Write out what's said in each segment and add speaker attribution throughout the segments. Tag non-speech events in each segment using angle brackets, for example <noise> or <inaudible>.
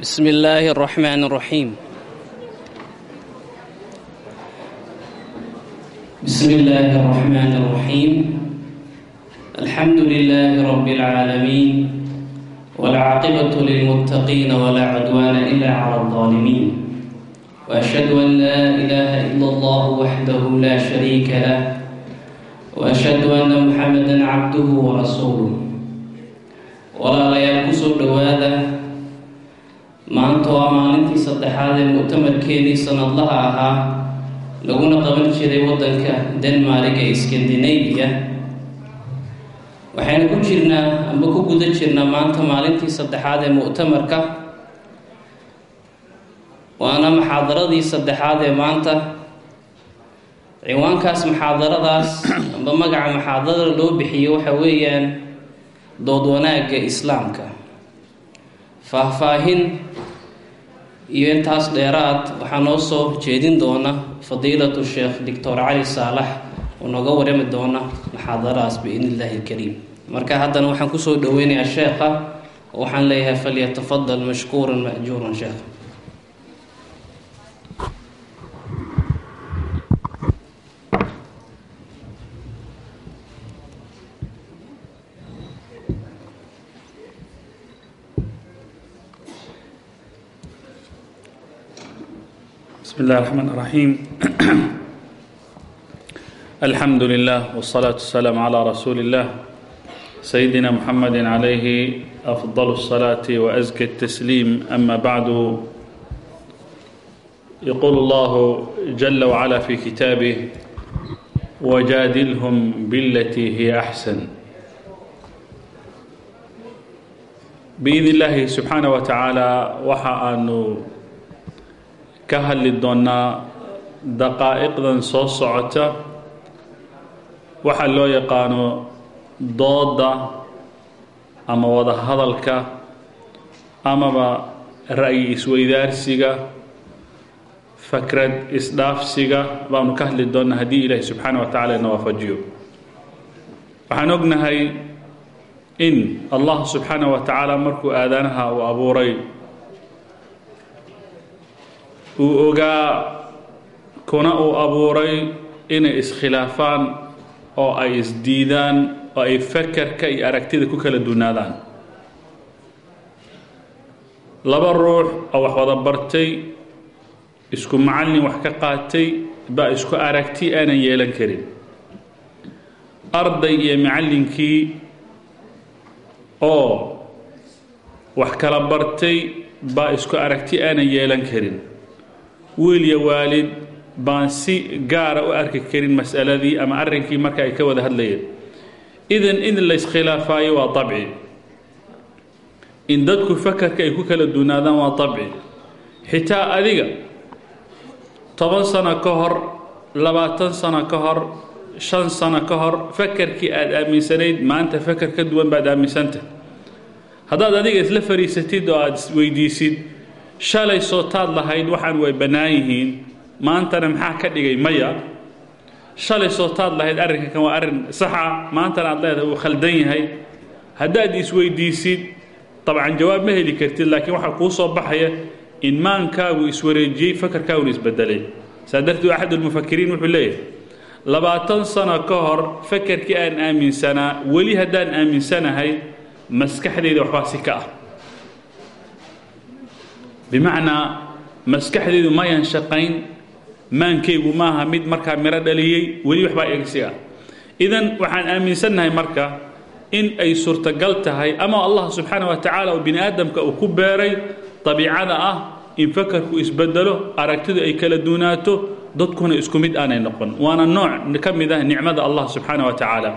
Speaker 1: بسم الله الرحمن الرحيم بسم الله الرحمن الرحيم الحمد لله رب العالمين والعاقبة للمتقين ولا عدوان إلا على الظالمين وأشهد أن لا إله إلا الله وحده لا شريك له وأشهد أن محمدا عبده ورسوله ولا ليال كسر maanta waa maalintii saddexaad ee mu'tamarkeedii sanadlaha ahaa laguna qaban jiray waddanka denmark ee skandinabiya waxaynu ku jirnaa amba ku guda jirnaa maanta maalintii saddexaad ee mu'tamarka. Waana maxaadaradii saddexaad ee maanta. Ciwaankaas maxaadaradaas <coughs> amba magaca maxaadarada loo bixiyo waxa weeyaan dood wanaagga islaamka faahfaahin iyo intaas dheeraad waxaa noo soo jeedin doona fadiilatu sheekh doctor cali saalax oo nooga warami doona maxaadaraas biidn illaahi ilkariim marka haddana waxaan ku soo dhoweynayaa sheekha oo waxaan leeyahay falyatafadal mashkuuran ma'juuran sheekh
Speaker 2: بسم الله الرحمن الرحيم الحمد لله والصلاة والسلام على رسول الله سيدنا محمد عليه أفضل الصلاة وأزكى التسليم أما بعد يقول الله جل وعلا في كتابه وجادلهم بالتي هي أحسن بإذن الله سبحانه وتعالى وحا أنه ka hadli doonaa daqaa'iqdan soo socota waxaa loo yaqaano dooda ama wada hadalka amaba ra'yi isweydaarsiga fakrad isdhaafsiga baanu ka hadli doonnaa haddii ilaahi subxaana wa tacala ina waafajiyo. Waxaan ognahay in allah subxaana wa tacaala markuu aadaanaha uu abuuray uu ogaa kuna uu abuuray inay iskhilaafaan oo ay isdiidaan oo ay fakerka iyo aragtida ku kala duunaadaan laba ruux oo wax wada bartay isku macallin wax ka qaatay baa isku aragti aanan yeelan karin. Arday iyo macallinkii oo wax kala bartay baa isku aragti aanan yeelan karin wiil iyo waalid baan si gaara u arki karin mas'aladii ama arrinkii marka ay ka wada hadlayeen. Idan in la iskhilaafaayo waa dabci. In dadku fakarka ay ku kala duunaadaan waa dabci. Xitaa adiga toban sano ka hor labaatan sano ka hor shan sano ka hor fakarkii aada aaminsanayd maanta fakar ka duwan baad aaminsantah. Haddaad adiga isla fariisatid oo aada isweydiisid shalay soo taad lahayd waxaan way bannaan yihiin. Maantana maxaa ka dhigay maya? Shalay soo taad lahayd arrinkankan waa arrin saxa maantana aad leedahay uu khaldan yahay. Haddaad isweydiisid dabcan jawaab ma heli kartid laakiin waxaa kuu soo baxaya in maankaagu iswareejiyey fakarkaaguna isbedelay saa darteed axad ulmufakiriin wuxuu leeyahay labaatan sano ka hor fakarkii aan aaminsanaa weli haddaan aaminsanahay maskaxdayda waxbaa si ka ah bimacnaa maskaxdeedu mayan shaqayn maankaygu maaha mid markaa miro dhaliyey weli waxbaa egsi ah. Idan waxaan aaminsannahay marka in ay suurtagal tahay ama allah subxaana wa tacaala oo bini aadamka uu ku beeray dabiicada ah in fakarku isbedelo aragtidu ay kala duunaato dadkuna isku mid aanay noqon. Waana nooc ka mid ah nicmada allah subxaana wa tacaala.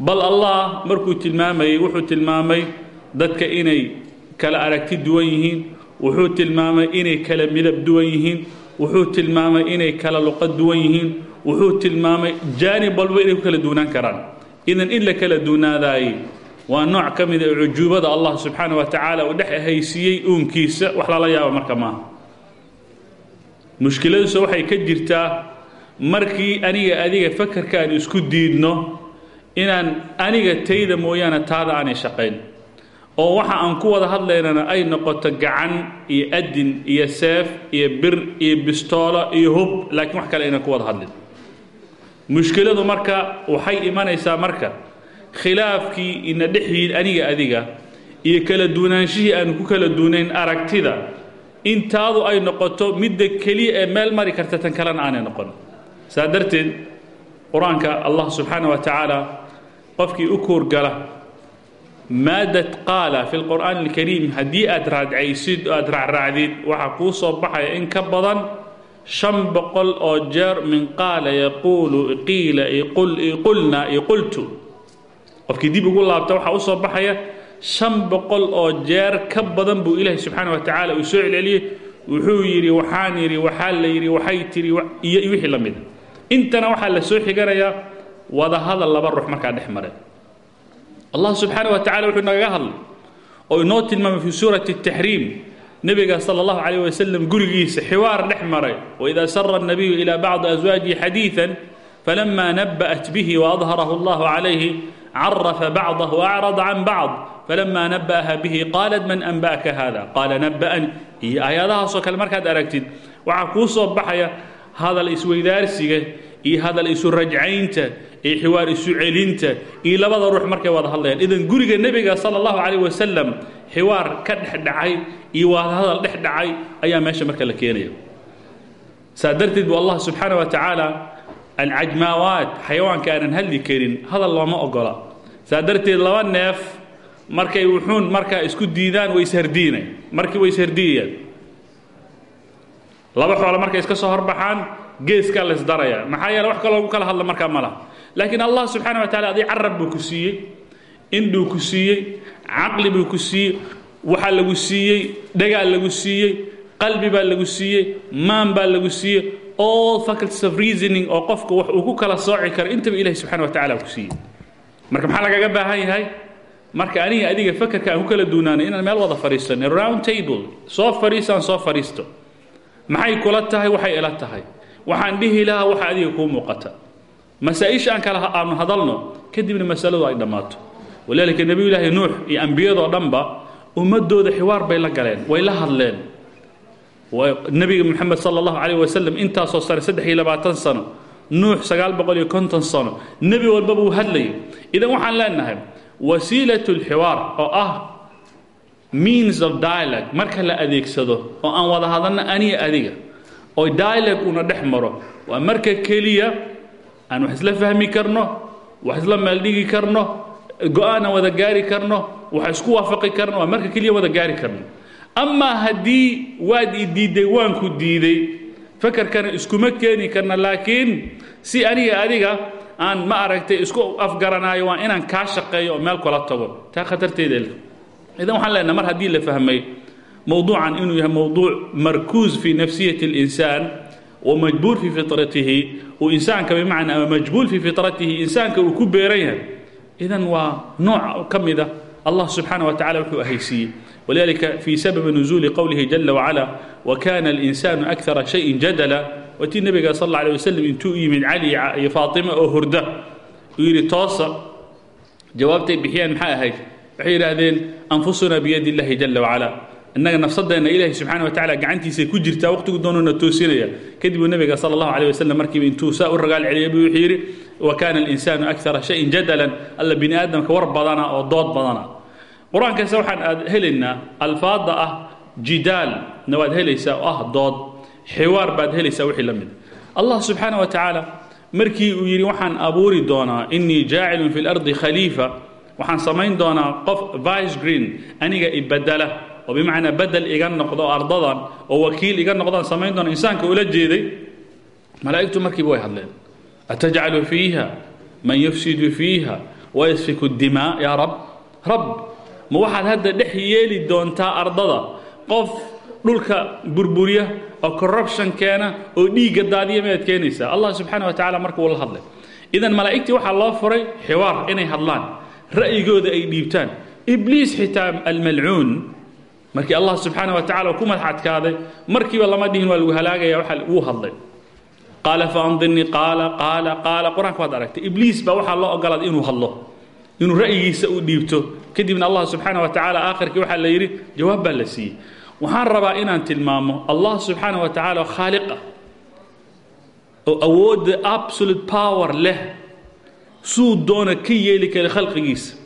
Speaker 2: Bal allah markuu tilmaamayey wuxuu tilmaamay dadka inay kala aragti duwan yihiin wuxuu tilmaamay inay kala midab duwan yihiin wuxuu tilmaamay inay kala luqad duwan yihiin wuxuu tilmaamay jaanib walba inay ku kala duunaan karaan. Idan in la kala duunaadaayey waa nooc ka mid a cujuubada allah subxaana wa tacaala uu dhex haysiiyey uunkiisa wax lala yaaba marka maaha mushkiladiisu waxay ka jirtaa markii aniga adiga fakarka aan isku diidno inaan aniga tayda mooyaane taada aanay shaqayn oo waxa aan ku wada hadlaynana ay noqoto gacan iyo adin iyo seef iyo bir iyo bistoolo iyo hub laakiin wax kale aynan ku wada hadlin. Mushkiladu marka waxay imanaysaa marka khilaafkii ina dhexyiid aniga adiga iyo kala duwanaanshihii aanu ku kala duunayn aragtida intaadu ay noqoto midda keliya ee meel mari karta tan kalena aanay noqon. Saa darteed qur'aanka allah subxaana wa tacaala qofkii u kuurgala maadad qaala fi lqur'aan alkariim haddii aad raadcaysid oo aad raacraacdid waxaa kuu soo baxaya in ka badan shan boqol oo jeer min qaala yaquulu qiila qulna iyo qultu qofkii dib ugu laabta waxaa u soo baxaya shan boqol oo jeer ka badan buu ilaahay subxaana wa tacaala uu soo celceliyey wuxuu yidhi waxaan yidhi waxaa la yidhi waxay tidhi iyo wixii la mida intana waxaa la soo xiganayaa wada hadal laba ruux markaa dhex maray allah subxaana wa tacala wuxuu nagaga hadlay oo inoo tilmaamay fii suurati الtaxriim nebiga sala allahu calayh wasalam gurigiisa xiwaar dhex maray waidaa sara الnabiyu ilaa bacdi aswaajihi xadiiثa falama naba'at bihi waadharahu allahu calayhi carafa bacdah waacrada can bacd falama naba'aha bihi qaalat man anba'aka hada qaala naba'ani iyo aayadahaasoo kale markaad aragtid waxaa kuu soo baxaya hadal isweydaarsiga iyo hadal isu rajcaynta iyo xiwaar isu celinta iyo labada ruux markay wada hadlayaan idan guriga nebiga sala allahu calayh xiwaar ka dhex dhacay iyo wada hadal dhex dhacay ayaa meesha marka la keenaya saa darteed buu allah subxaana wa tacaala alcajmaawaat xayawaanka aanan hadli karin hadal looma ogola. Saa darteed laba neef markay wuxuun markaa isku diidaan way ishardiinay markii way ishardiyayaan laba xoolo markay iska soo horbaxaan geeskaa la isdaraya maxaa yeele wax kaloo lagu kala hadla markaa ma laha laakiin allah subxaana wa tacala adii carab buu ku siiyey indhuu ku siiyey caqli buu lagu siiyey dhagaa lagu siiyey qalbi baa lagu siiyey maan baa lagu siiyey all faculties of reasoning oo qofku wax uu kala sooci karo intaba ilahi subxana wa tacala ku marka maxaa lagaga baahan marka aniga adiga fakerka aan ku kala duunaanay inaan meel wada fadhiisanay round table soo fadhiisaan soo fadhiisto. Maxay kula tahay? Waxay ila tahay. Waxaan dhihi lahaa waxa adiga kuu muuqata masaa-isha aan kala aanu hadalno kadibna masaladu ay dhammaato. Walidaalika nebiyullaahi nuux iyo ambiyadoo dhanba ummadooda xiwaar bay la galeen way la hadleen. Nebiga moxamed sala allahu calayh wasalam intaasoo sano saddex iyo labaatan sano nuux sagaal iyo konton sano nebi walbaba uu hadlayay. Idan waxaan leenahay wasiilat lxiwaar oo ah means of dialogue marka la adeegsado oo aan wada hadalno aniga adiga oo dialogue una dhex maro waa marka keliya aan wax isla fahmi karno wax isla meeldhigi karno go'aan aan wada gaari karno wax isku waafaqi karno waa marka keliya wada gaari karno. Amaa haddii waad i diidday waanku diiday fakarkana iskuma keeni karna laakiin si aniga adiga aan ma aragtay isku afgaranaayo waa inaan kaa shaqeeyo meel kula tago. Taa khatarteeda idan waxaan leenaha mar haddii la fahmay mowduucan inuu yahay mowduuc markuuz fi nafsiyati اlinsaan majbuur fii firatihi uu insaanka bimacnaa ama majbuul fii fitratihi insaanka uu ku beeran yahay idan waa nooc ka mida ah. allah subxaana wa tacala wuxuu ahaysiiyey walidalika fii sababi nuzuuli qowlihi jala wacala wakana alinsaanu akara shayin jadala. Watii nebiga sal alla alay wasalam intuu u yimid cali iyo faatima oo hurda uu yidhi toosa. Jawaabtay bixiyaan maxay ahayd? Waxay yidhaahdeen anfusuna biyadi illahi jala wacala innaga nafsadeenna ilaahay subxaana wa tacala gacantiisay ku jirtaa waqtigu doonuna toosinaya kadibuu nebiga sala allahu calayh wasalam markiiba intuu saa u ragaal celiyay buu wuxuu yidhi wa kaana alinsaanu akara shayin jadalan alla bini aadamka war badana oo dood badana. Qur'aankaas waxaan aad helaynaa alfaadda ah jidaalna waad helaysaa oo ah dood xiwaar baad helaysaa wixii la mid. Allah subxaana wa tacaala markii uu yidhi waxaan abuuri doonaa innii jaacilun fi lardi khaliifa waxaan samayn doonaa qof vice green aniga ibadala oo bimacnaa bedel iga noqdo ardadan oo wakiil iga noqdaan samayn doona insaanka ula jeeday malaa'igtu markiiba way hadleen atajcalu fiiha? Man yufsidu fiiha? Wayasfiku dimaa yaa rab? Rab ma waxaad hadda dhex yeeli doontaa ardada? Qof dhulka burburiya oo corruption keena oo dhiigga daadiya mayaad keenaysaa allah subxaana wa tacala marka uu la hadlay. Idan malaa'igtii waxaa loo furay xiwaar inay hadlaan. Ra'yigooda ay dhiibtaan. Ibliis xitaa almalcuun markii allah subxaana wa tacala ku madax adkaaday markiiba lama dhihin waa lagu halaagaya waxa wuu hadlay. Qaala faandirnii qaala qaala qaala qur'aanka waad aragtay. Ibliis baa waxaa loo ogolaaday inuu hadlo inuu ra'yigiisa u dhiibto. Kadibna allah subxaana wa tacaala aakhirkii waxaa la yidhi jawaab baa la siiyey. Waxaan rabaa inaan tilmaamo allah subxaana wa tacaala oo khaaliq ah absolute power leh suu doona ka yeeli kara khalqigiisa.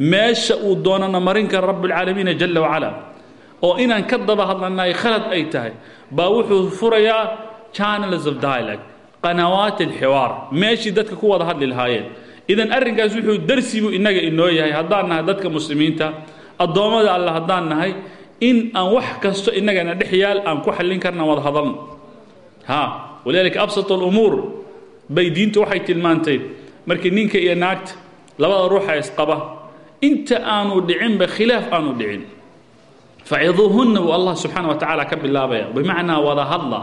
Speaker 2: Meesha uu doonana marin kara rabbulcaalamiina jala wacala oo inaan ka daba hadlanahay khalad ay tahay baa wuxuu furayaa channels of dialogue qanawaat alxiwaar. Meeshii dadka ku wada hadli lahaayeen. Idan arrinkaas wuxuu darsibu innaga inoo yahay haddaan nahay dadka muslimiinta addoommada alle haddaan nahay in aan wax kasto innagana dhex yaal aan ku xallin karna wada hadalno. Ha walidaalika absat alumuur bay diintu waxay tilmaantay markii ninka iyo naagta labada ruuxa isqaba inta aanu dhicinba khilaaf aanu dhicin faciduuhunna buu allah subxaana wa tacaala ka bilaabaya bimacnaa wada hadla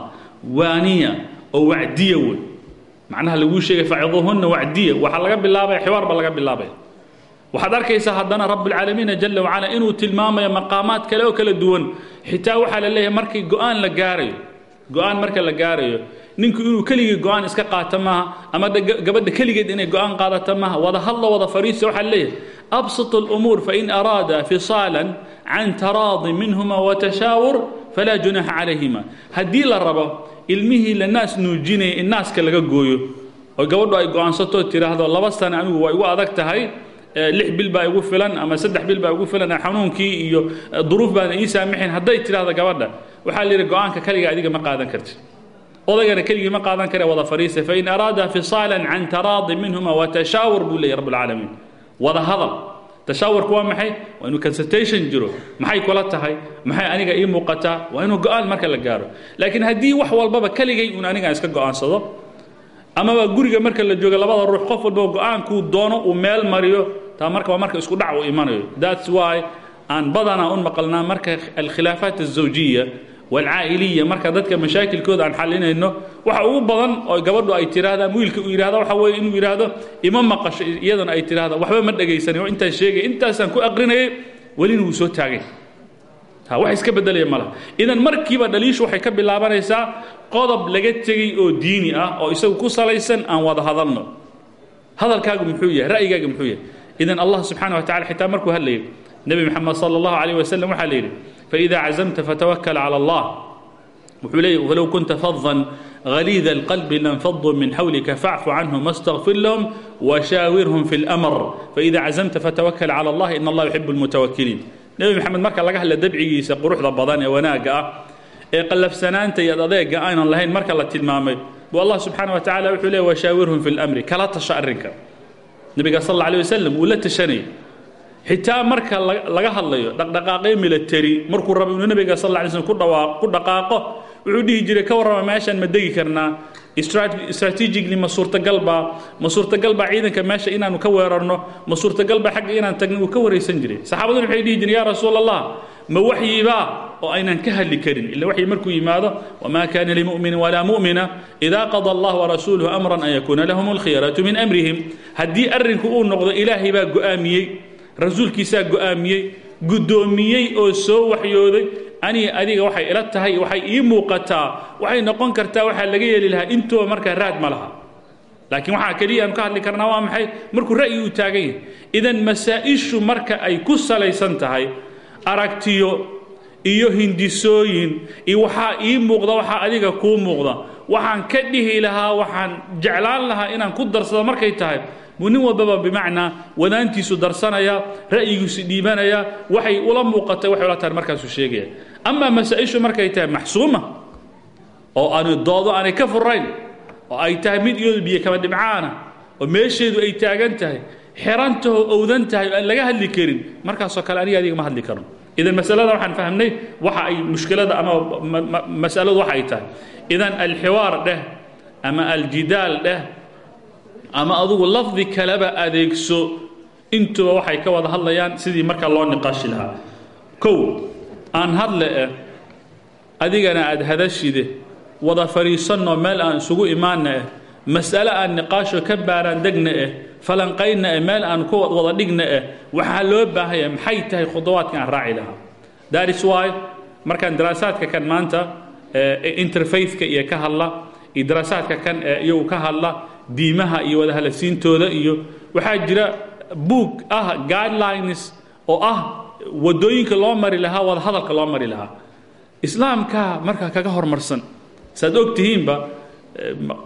Speaker 2: waaniya oo wacdiya wey macnaha laguu sheegay faciduuhunna wacdiya waxaa laga bilaabaya xiwaar baa laga bilaabaya waxaad arkaysaa haddana rabbulcaalamiina jala wacala inuu tilmaamayo maqaamaad kale oo kala duwan xitaa waxaa la leeyahay markii go'aan la gaarayo go'aan marka la gaarayo ninku inuu keligii go'aan iska qaato ama gabadha keligeed inay go'aan qaadato maaha wada hadlo wada fariista waxaa leeyahay absat alumuur fain araada fisaalan can taraadi minhuma watashaawur falaa junaaxa calayhima haddii la rabo ilmihii la naas nuujinaya in naaska laga gooyo oo gabadhu ay go'aansatoo tiraahdo laba sane anigu waa igu adag tahay lix bil baa igu filan ama saddex bil baa igu filan xanuunkii iyo duruuf baana ii saamixin hadday tidhaahdo gabadha waxaa la yidhi go'aanka kaliga adiga ma qaadan karti odaygana keligii ma qaadan kare wada fariisa fain araada fisaalan can taraadi minhuma watashaawur buu leeyay rabbulcaalamiin wada hadal. Tashaawurku waa maxay? Waa inuu consultation jiro. Maxay kula tahay? Maxay aniga ii muuqataa waa inuu go'aan marka la gaaro. Laakiin haddii wax walbaba keligay uun aniga iska go'aansado amaba guriga marka la joogo labada ruux qof walba go'aankuu doono uu meel mariyo taa marka waa marka isku dhac uu imanayo. That's why aan badanaa un maqalnaa marka alkhilaafaat alzawjiya walcaa'iliya marka dadka mashaakilkooda aan xalinayno waxa ugu badan oo gabadhu ay tihaahdaan wiilka uu yidhahda waxa weeye inuu yidhaahdo ima maqasho iyadana ay tidhahda waxba ma dhegaysanin oo intaan sheegay intaasaan ku aqrinayay welina wuu soo taagay wax iska beddelaya ma idan markiiba dhaliishu waxay ka bilaabanaysaa qodob laga tegey oo diini ah oo isagu ku salaysan aan wada hadalno hadalkaagu muxuu yahay ra'yigaaga muxuu yahay idan allah subxaana wa tacala xitaa markuu hadlayay nebi moxamed sala allahu calayh wasalam waxaa la فإذا عزمت فتوكل على الله وحلي ولو كنت فظا غليظ القلب لانفضوا من حولك فاعف عنهم واستغفر لهم وشاورهم في الأمر فإذا عزمت فتوكل على الله إن الله يحب المتوكلين نبي محمد مركا لقى هلا دبعيسا قروح ضبضان وناقا قلف سنانت يضيق أين اللهين مركا الله تلمامي والله سبحانه وتعالى وحلي وشاورهم في الأمر كلا تشعرنك نبي صلى الله عليه وسلم ولا تشني xitaa marka laga hadlayo dhaqdhaqaaqyo military markuu rabo inuu nabiga sal alay slm ku dhaqaaqo wuxuu dhihi jiray ka warrama meeshaan ma degi karnaa. Strategically ma suurtagal baa ma suurtagal baa ciidanka meesha inaanu ka weerarno ma suurtagal baa xagga inaan tagno uu ka waraysan jiray. Saxaabaduna waxay dhihi jireen yaa rasuul allah ma waxyibaa oo aynan ka hadli karin ila waxyi markuu yimaado wamaa kana limu'minin walaa mu'mina idaa qada allah warasuuluhu amran an yakuuna lahum alkhiyaratu min amrihim. Haddii arrinku uu noqdo ilaahay baa go'aamiyey rasuulkiisaa go'aamiyey guddoomiyey oo soo waxyooday aniga adiga waxay ila tahay waxay ii muuqataa waxay noqon kartaa waxaa laga yeeli lahaa intooba markaa raad ma laha. Laakiin waxaa keliya aanu ka hadli karnaa waa maxay? Markuu ra'yi uu taagan yahay idan masaa-ishu marka ay ku salaysan tahay aragtiyo iyo hindisooyin iyo waxaa ii muuqda waxaa adiga kuu muuqda waxaan ka dhihi lahaa waxaan jeclaan lahaa inaan ku darsado markay tahay buu nin walbaba wadaantiisu darsanaya ra'yigiisu dhiibanaya waxay ula muuqatay waxay ula tahay markaasuu sheegaya. Amaa masaa-ishu markay tahay maxsuuma oo aanu doodo aanay ka furayn oo ay tahay mid iyadu biyo kaba dhibcaana oo meesheedu ay taagan tahay aan laga hadli karin markaasoo kale aniga ma hadli karno idan masalada waxaan fahamnay waxa ay mushkilada ama masaladu waxa ay tahay. Idan alxiwaar dheh ama aljidaal dheh ama adugu lafdi kaleba adeegso intuba waxay ka wada hadlayaan sidii markaa loo niqaashi lahaa. Kow aan hadle eh adigana aada hadashide wada fadhiisanno meel aan isugu imaanna eh aan niqaasho ka baaraan degna eh falanqaynna eh meel aan ku wada dhigna eh waxaa loo baahaya maxay tahay khudawaadka aan raaci lahaa? That is why markaan daraasaadka kan maanta interfaithka iyo ka hadla iyo kan ee iyagu ka hadla diimaha iyo wada hadalsiintooda iyo waxaa jira buug ah guidelines oo ah waddooyinka loo mari lahaa wada hadalka loo mari lahaa. Islaamka markaa kaga hormarsan saad og tihiinba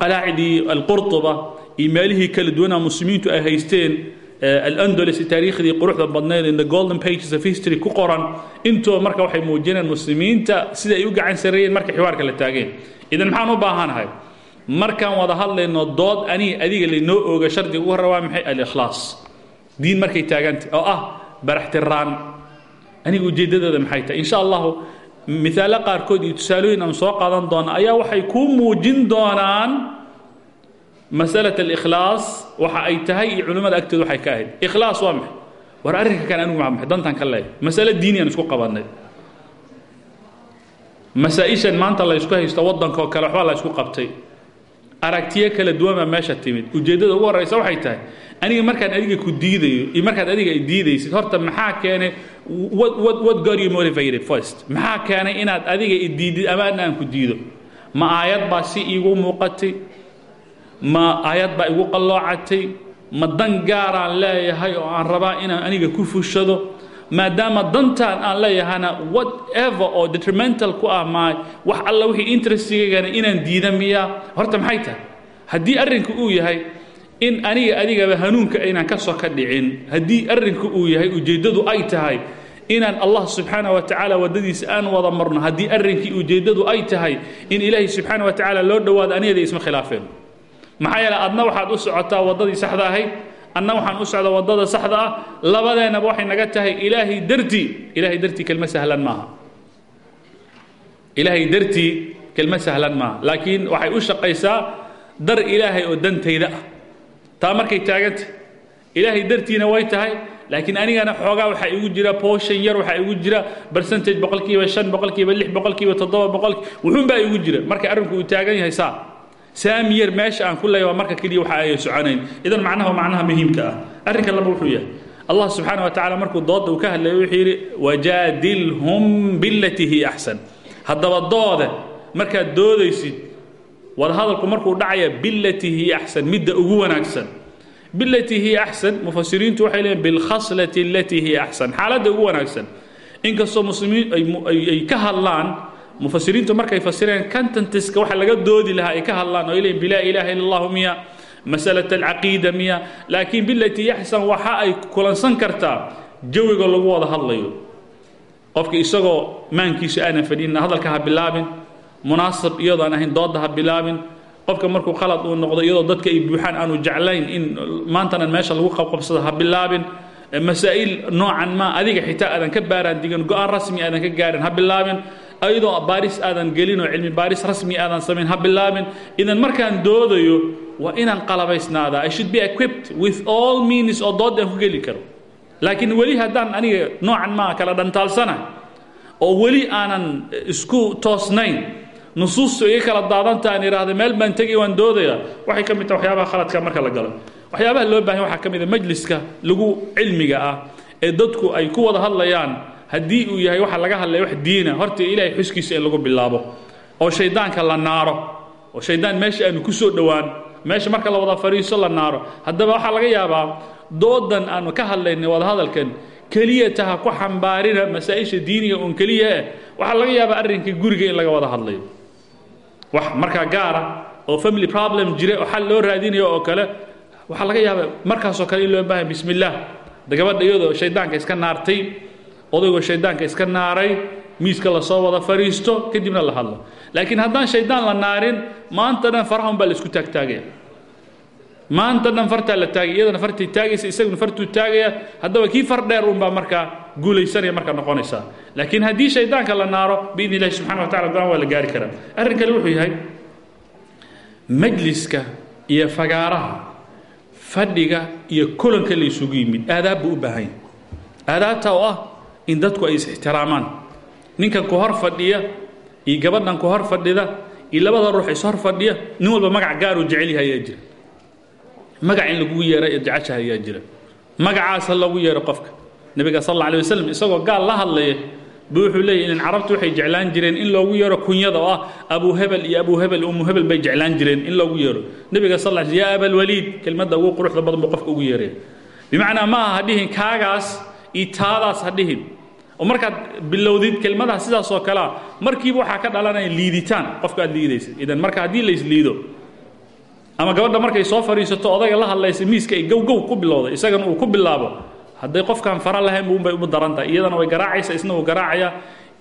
Speaker 2: qalaacidii alqurtuba iyo kala duwanaa muslimiintu ay haysteen alandalus taariikhdii quruxda badneed in the golden pages of history ku qoran intoo marka waxay muujineen muslimiinta sida ay u gacan sareeyeen markay xiwaarka la taageen. Idan maxaan u baahanahay markaan wada hadlayno dood ani adiga laynoo ooga shardiga ugu horra waa maxay? Alikhlaas. Diin markay taaganta oo ah baraxtiraan. Aniga ujeeddadooda maxay tahay? Insha allahu miaalo qaarkood iyo tusaalooyin aan soo qaadan doona ayaa waxay kuu muujin doonaan masalaة اlikhlaas waxa ay tahay iyo culimmada waxay ka ahayd. Ikhlaas waa maxay? War arrinka kan anigu maa maxay dantan ka leeyahay diiniyaan isku qabannay. Masaa-ishan maanta la ysku haysto waddanka kale waxbaa la ysku qabtay aragtiyo kala duwan baa meesha timid. Ujeeddada ugu horraysa waxay tahay aniga markaan adiga ku diidayo iyo markaad adiga ay diidaysid horta maxaa keenay what, got you motivated first? Maxaa keenay inaad adiga i diidid amaana aan ku diido? Ma aayad baa si iigu muuqatay? Ma aayad baa igu qalloocatay? Ma dan gaaraan leeyahay oo aan rabaa inaan aniga ku fushado maadaama dantaan aan leeyahana whatever oo detrimental ku ah maay wax alla wixii interestigaygana inaan diida miyaa horta maxay tahay? Haddii arrinku uu yahay in aniga adigaba hanuunka aynaan ka soo ka dhicin haddii arrinku uu yahay ujeeddadu ay tahay inaan allah subxaana wa tacaala waddadiisa aan wada marno haddii arrinkii ujeeddadu ay tahay in ilaahay subxaana wa tacaala loo dhowaado aniyada isma khilaafeen. Maxaa yeele adna waxaad u socotaa waddadii saxda ahayd anna waxaan u socdaa waddada saxda ah labadeennaba waxay naga tahay ilaahay dartii ilaahay dartii kelma sahlan maaha. Ilaahay dartii kelma sahlan maaha. Laakiin waxay u shaqaysaa dar ilaahay oo dantayda ah. Taa markay taaganta ilaahay dartiina way tahay laakiin anigana xoogaa waxaa igu jira pooshan yar waxaa igu jira percentage boqolkiiba shan boqolkiiba lix boqolkiiba toddoba boqolki wuxuunbaa igu jira. Marka arrinku uu taagan yahay saa saami yar meesha aan ku leeya waa marka keliya waxa ay soconayn. Idan macnaha macnaha muhiimka ah. Arrinka laba wuxuu yahay? Allah subxaana wa tacaala markuu doodda uu ka hadlayay wuxuu yidhi wajaadilhum bilatii hiya axsan doode markaad doodaysid wadahadalku markuu dhacaya bilatii hiya axsan midda ugu wanaagsan. Bilatii hiya axsan mufasiriintu waxay leeyihiin bilkhaslati alatii hiya axsan xaaladda ugu wanaagsan. Inkastoo muslimiin ay ka hadlaan mufasiriintu markay fasireen contentiska waxa laga doodi lahaa ay ka hadlaan oo ay leeyihiin bilaa ilaaha illa allahu miya masalat alcaqiida miya laakiin bilatii yaxsan waxa ay kulansan kartaa jawiga lagu wada hadlayo. Qofka isagoo maankiisa aanan fadhin hadalka ha bilaabin munaasab iyadoo aan ahayn doodda ha bilaabin qofka markuu qalad uu noqdo iyadoo dadka ay buuxaan aanu jeclayn in maantana meesha lagu qabqabsado ha bilaabin masaa'il noocan ma adiga xitaa aadan ka baaraan digin go'aan rasmi aadan ka gaarin ha bilaabin ayadoo baaris aadan gelin oo cilmi baaris rasmi aadan samayn ha bilaabin. Idan markaan doodayo waa inaan qalabaysnaadaa. I should be equipped with all means oo dood aan ku geli karo. Laakiin weli haddaan aniga noocan maa kala dhantaalsana oo weli aanan isku toosnayn nusuustu iga kala daadanta aan idhaahda meel baan tegay waan doodaya. Waxay ka mid tahay waxyaabaha khaladka marka la galo. Waxyaabaha loo baahan waxaa ka mid a majliska lagu cilmiga ah ee dadku ay ku wada hadlayaan haddii uu yahay waxa laga hadlaya wax diina horta ilaahay xuskiisa in lagu bilaabo. Oo shaydaanka la naaro. Oo shaydaan meesha aanu ku soo dhowaan. Meesha marka la wada fadhiiso la naaro. Haddaba waxaa laga yaabaa doodan aanu ka hadlaynay wada hadalkan keliya taha ku xambaarina masaa-isha diiniga uun keliya eh waxaa laga yaabaa arrinka guriga in laga wada hadlayo. Wax markaa gaara oo family problem jira oo xal loo raadinayo oo kale waxaa laga yaabaa markaasoo kale in loo baahay bismi illaah gabadha iyadoo shaydaanka iska naartay odaygoo shaydaanka iska naaray miiska la soo wada fadhiisto kadibna la hadlo. Laakiin haddaan shaydaan la naarin maanta dhan farahun baa la isku taagtaagaya maanta dhan la taagay iyadana fartay taagaysa isaguna fartuu taagaya haddaba kii far dheer unbaa markaa guulaysanaya markaa noqonaysaa laakiin haddii shaydaanka la naaro biidni illahi subxana wa tacala go'aan gaari karaa. Arrin wuxuu yahay majliska iyo fagaaraha fadhiga iyo kulanka la isugu yimid aadaab u baahan aadaabta oo ah in dadku ay is-ixtiraamaan ninkan ku hor fadhiya iyo gabadhan ku hor fadhida iyo labada ruux is hor fadhiya nin walba magac gaaruu jecel yahay ayaa jira. Magac in lagugu yeero ee jeceshaha ayaa jira. Magacaasa lagu yeero qofka. Nebiga sal alla alay wasalam isagoo gaal la hadlaya buu wuxuu leeyahy in carabtu waxay jeclaan jireen in loogu yeero kunyada oo ah abu hebel iyo abu hebel umu hebel bay jeclaan jireen in loogu yeero. Nebiga sal alla yaa abalwaliid kelmadda ugu quruxda badan buu qofka ugu yeeraya bimacnaa ma aha dhihin kaagaas iyo taadaas ha dhihin oo markaad bilowdid kelmadaha sidaasoo kalea markiiba waxaa ka dhalanaya liiditaan. Qofka aad idan marka haddii laysliido ama gabadha markay soo fadhiisato odayga la hadlaysa miiska ay gowgow ku bilowday isagana uu ku bilaabo hadday qofkaan fara lahayn unbay umu darantahay iyadana way garaacaysa isna uu garaacaya.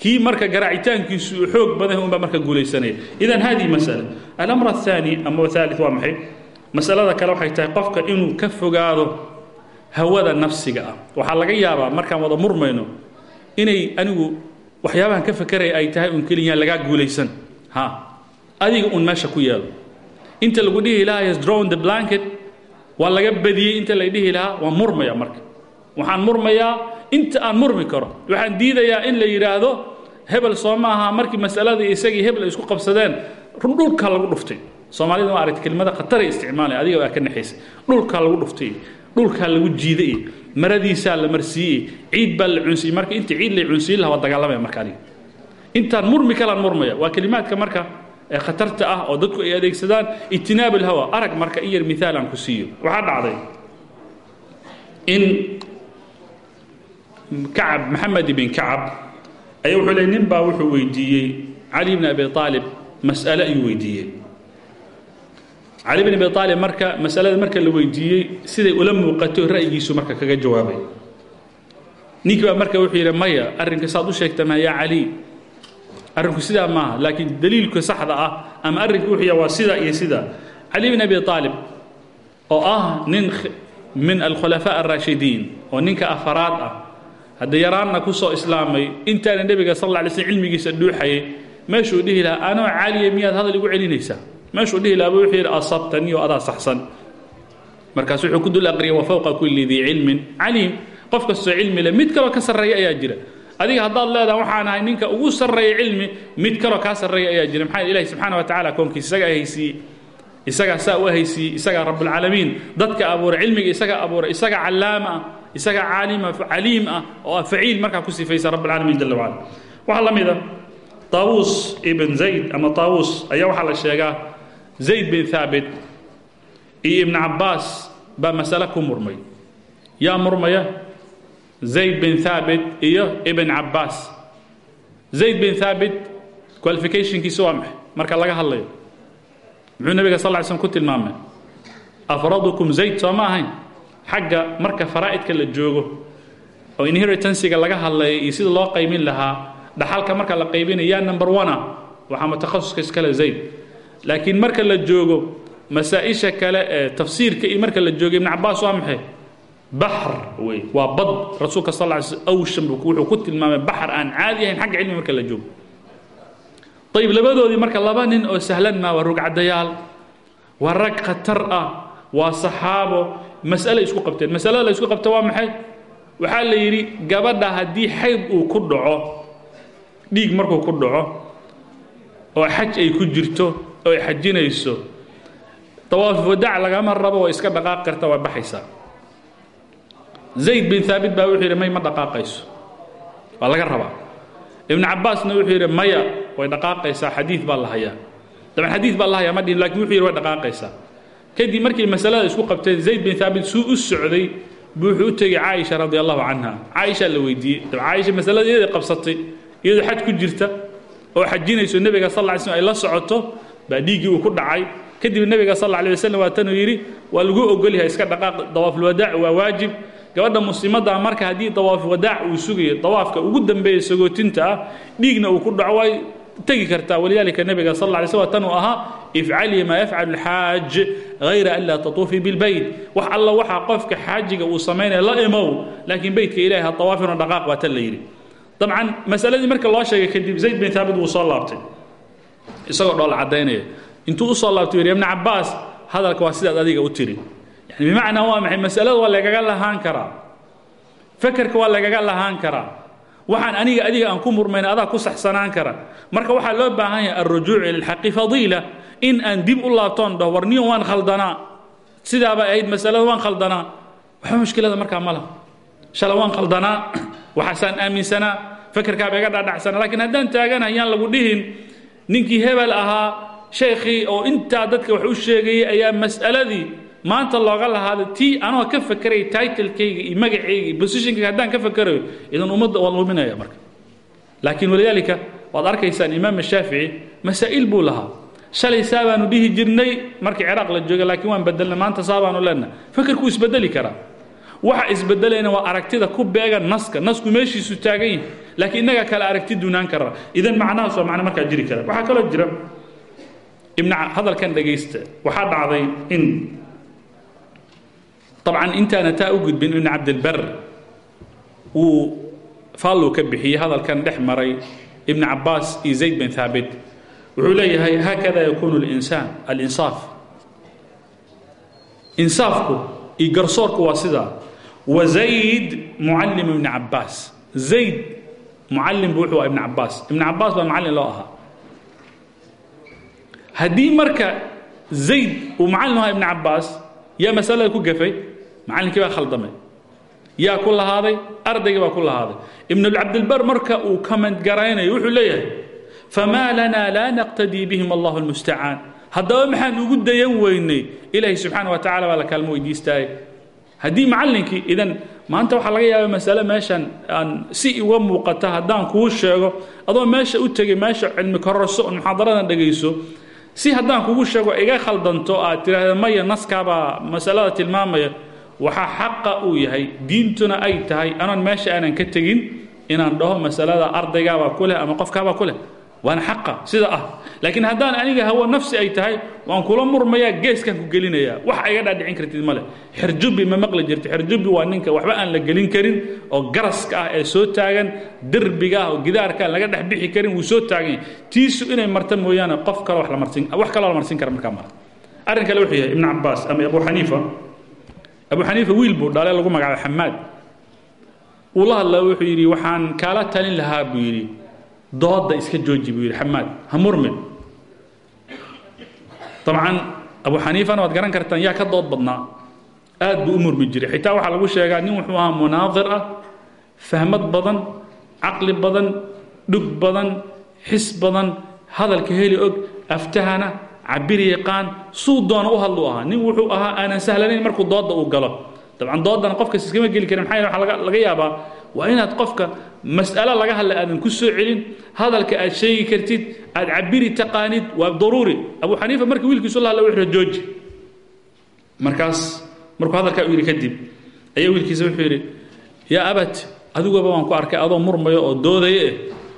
Speaker 2: Kii marka garaacitaankiisu xoog badan yahay marka guulaysanaya. Idan haadihi masala alamr ahaani ama ahaali waa maxay? Masalada kale waxay tahay qofka inuu ka fogaado hawada nafsiga ah. Waxaa laga yaabaa markaan wada murmayno inay anigu waxyaabahan ka fakeraya ay tahay un keliya lagaa guulaysan. Ha. Adiga un meesha ku yeelo inta lagu dhihi lahaa has drawn the blanket waa laga badiyey inta la dhihi lahaa waan murmaya marka. Waxaan murmayaa inta aan murmi karo. Waxaan diidayaa in la yidhaahdo hebel soo maaha markii masaladii isagii hebel ay isku qabsadeen. Dhulkaa lagu dhuftay. Soomaalida waa aragtay kelimada khataray isticmaalaya adiga waa ka naxaysay. Dhulkaa lagu dhuftay dhulkaa lagu jiiday maradiisaa la marsiiyey ciid baa la cunsiyey. Marka inta ciid la cunsiyin lahaa waa dagaalamaya marka adiga intaan murmi kalaan murmaya waa kelimaadka marka khatarta ah oo dadku ay adeegsadaan ijtinaab alhawa arag marka in yar miaal aan ku siiyo. Waxaa dhacday in kacab maxamed ibn kacab ayaa wuxuu leey nin baa wuxuu weydiiyey cali bn abi aalib mas'ale ayuu weydiiyey cali bn abi aalib marka masalada marka la weydiiyey siday ula muuqato ra'yigiisu marka kaga jawaabay. Ninkii baa marka wuxuu yidhi maya arrinka saad u sheegtama yaa cali arrinku sidaa maaha laakiin daliilka saxda ah ama arrinku wuxuu yahay waa sida iyo sida. Cali bn abi aalib oo ah nin min alkhulafaa araashidiin oo ninka afaraad ah hadda yaraanna ku soo islaamay intaana nebiga sal alla alay slm cilmigiisa dhuuxayay dhihi lahaa anoo caliya miyaad hadal igu celinaysaa meeshuu dhihi lahaa wuxuu yidhi asabtanii oo adaa saxsan. Markaas wuxuu ku dul aqriyay wa fowqa kulli dii cilmin caliim. Qof kastoo cilmi leh mid kaloo ka sarreeya ayaa jira. Adiga haddaad leedaha waxaan ahay ninka ugu sarreeya cilmi mid kaloo kaa sarreeya ayaa jira. Maxaa ilahi subxaana wa tacala koonkiisa isagaa haysiiyey. Isagaa saa u haysiiyey isagaa rabbulcaalamiin dadka abuuray cilmiga isagaa abuuray isagaa callaama ah isagaa caalima caliim ah oo ah faciil markaa ku sifaysa rabbulcaalamiin jala wacala waxaa la mid a taawuus ibn zayd ama taawuus ayaa waxaa la sheegaa zayd bin thaabit iyo ibn cabbaas baa masale ku murmay. Yaa murmaya? Zayd bin thaabit iyo ibn cabbaas zayd bin thaabit qualificationkiisa waa marka laga hadlayo. Muxuu nebiga sal ly slm ku tilmaamay afradukum zayd soo ma marka faraa'idka la joogo oo inheritansiga laga hadlaya iyo sida loo qaymin lahaa dhaxalka marka la qaybinaya number one waxaa mutakhasuska iskale zayd laakiin marka la joogo masaa-isha kale ee tafsiirka iyo marka la joogo ibn cabbaas waa maxay? Baxr wey waa bad. Rasuulka sal ly sl awshan wuxuu ku tilmaamay baxr aan caadi ahayn xagga cilmi marka la joogo. Ayib labadoodii marka laba nin oo sahlan maa waa rugcadayaal waa rag khatar ah waa saxaabo mas'ale isku qabteen. Masalada la isku qabta waa maxay? Waxaa la yidhi gabadha haddii xayd uu ku dhaco dhiig markuu ku dhaco oo xaj ay ku jirto oo ay xajinayso dawaaf wadac lagama rabo waa iska dhaqaaq karta waa baxaysaa zayd bin haabit baa wuxuu yidhi ma dhaqaaqayso. Waa laga rabaa. Ibn cabbaasna wuxuu yidhi maya way dhaqaaqaysaa xadiid baa la hayaa. Daban xadiid baa la hayaa ma dhihin laakiin wuxuu yidhi way dhaqaaqaysaa. Kadib markii masalada isku qabteen zayd bin haabit suu u socday wuxuu u tegey caaisha radi allahu la weydiiyey. Caaisha masalada iyada qabsatay iyadoo xaj ku jirta oo xajinayso nebiga sal ly slm ay la socoto baa dhiiggii uu ku dhacay. Kadib nebiga sal alay waslm waa tanuu yidhi waa lagu ogolyahay iska dhaqaaq dawaafulwadaac waa waajib. Gabadha muslimadda marka haddii dawaaf wadaac uu sugayo dawaafka ugu dambeeya sagootinta ah dhiigna uu ku dhaco way tegi kartaa. Walidaalika nebiga sal lay slm tan uu ahaa ifcalii maa yafcalu alxaaj hayra an laa tatuufii bilbeyt wax alla waxaa qofka xaajiga uu samaynaya la imow laakiin beytka ilahi ha dawaafino dhaqaaq baa tan la yidhi dabcan masaladii marka loo sheegay kadib zayd bin haabit wuu soo laabtay isagoo dhoola caddaynaya. Intuu u soo laabtay yidhi ibna cabbaas hadalka waa sidaad adiga u tiri. Yani bimacnaa waa maxay? Masalada waa lagaga lahaan karaa. Fekerka waa lagaga lahaan karaa. Waxaan aniga adiga aan ku murmayna adaa ku saxsanaan kara marka waxaa loo baahan yahay alrujuuc ila alxaqi fadiila in aan dib u laabtoon dhaho war niyo waan khaldanaa sidaabay ahayd masalada waan khaldanaa waxba mushkilada markaa ma laha. Shala waan khaldanaa waxaasaan aaminsanaa fekerkaaba iga dhaadhacsana lakiin haddaan taaganahay yaan lagu dhihin ninkii hebel ahaa sheekhii oo intaa dadka wax u sheegayay ayaa mas'aladii maanta looga lahaado tii anoo ka fakeraya titlekayga iyo magacayga iyo positionkayga haddaan ka fakerayo idan ummadda waa luminaya marka. Laakiin walidaalika waad arkaysaan imaam shaafici masaa'il buu lahaa. Shalay saa dhihi jirnay markii ciraaq la jooga laakiin waan bedelnay maanta saa baanu fakerkuu isbedeli karaa waxa isbedelayna waa aragtida ku beega naska. Nasku meeshiisu taagan yahay laakiin innagaa kale aragti dunaan kara idan macnahaas waa macno markaa jiri kara. Waxaa kaloo jira ibn hadalkan dhegaysta waxaa dhacday in طabcan intaana taa u gudbin ibn cabdilbar wuu faalluu ka bixiyey hadalkan dhex maray ibn cabaas iyo zayd bin haabit wuxuu leeyahay haakada yakunu اlinsaan alinsaaf. Insaafku iyo waa sidaa wa zayd mucallim ibni cabaas zayd mucallim bu wuxuu aha ibn cabaas ibn cabaas baa macallin loo ahaa haddii marka zayd uu macallin ahaa ibn cabaas yaa masalada ku gafay macallinkii baa khaldamay yaa ku lahaaday ardaygii baa ku lahaaday ibn cabdilbar marka uu comment garaynayo wuxuu leeyahay famaa lanaa laa naqtadii bihim allahu almustacaan haddaba maxaan ugu dayan weynay ilaahay subxaana wa tacala baa la kaalmo weydiistaaye haddii macallinkii idan maanta waxaa laga yaaba masale meeshan aan si uga muuqata haddaan kuu sheego adoo meesha u tegay meesha cilmi kororso oon muxaadaradan dhegayso si haddaan kugu sheego iga khaldanto aad tidhaahda maya naskaabaa masalada tilmaamaya. Waxaa xaqa uu yahay diintuna ay tahay anoon meesha aanan ka tegin inaan dhaho masalada ardaygaabaa ku leh ama qofkaabaa ku leh waana xaqa sida ah. Laakiin haddaan aniga hawo nafsi ay tahay waan kula murmayaa geeskaan ku gelinayaa. Wax iga dhaadhicin kartid ma leh. Xerjubbi ma maqli jirto xerjubbi waa ninka waxba aan la gelin karin oo garaska ah ee soo taagan derbiga ah oo gidaarka aan laga dhex karin wuu soo taagan tiisu inay marta mooyaane qof kale wax la marsin wax kaloo la marsin kara markaa mara arrin kale wuxuu yahay ibnu cabaas ama abu xaniifa abu xaniifa wiil buu dhalay lagu magacaabo xamaad wuu la wuxuu yidhi waxaan kaala talin lahaa buu yidhi dooda iska jooji buu yidhi xamaad ha murmin. Dabcan abu xaniifana waad garan kartaan yaa ka dood badnaa. Aad buu u murmi jiray. Xitaa waxaa lagu sheegaa nin wuxuu ahaa munaadir ah fahmad badan caqli badan dhug badan xis badan hadalka heli og aftahana cabir yaqaan suu doona u hadlu ahaa. Nin wuxuu ahaa aanan sahlanayn markuu dooda uu galo dabcan doodana qofkas iskama geli karin maxaa laga yaabaa waa inaad qofka mas'alo laga hadla aadan ku soo celin hadalka aad sheegi kartid aad cabiri taqaanid waa daruuri. Abu xaniifa markii wiilkiisu la hadla wuxuu jooji markaas markuu hadalkaa u yidhi kadib ayaa wiilkiisa wuxuu yidhi yaa abat adiguba waan ku arkay adoo murmayo oo doodaya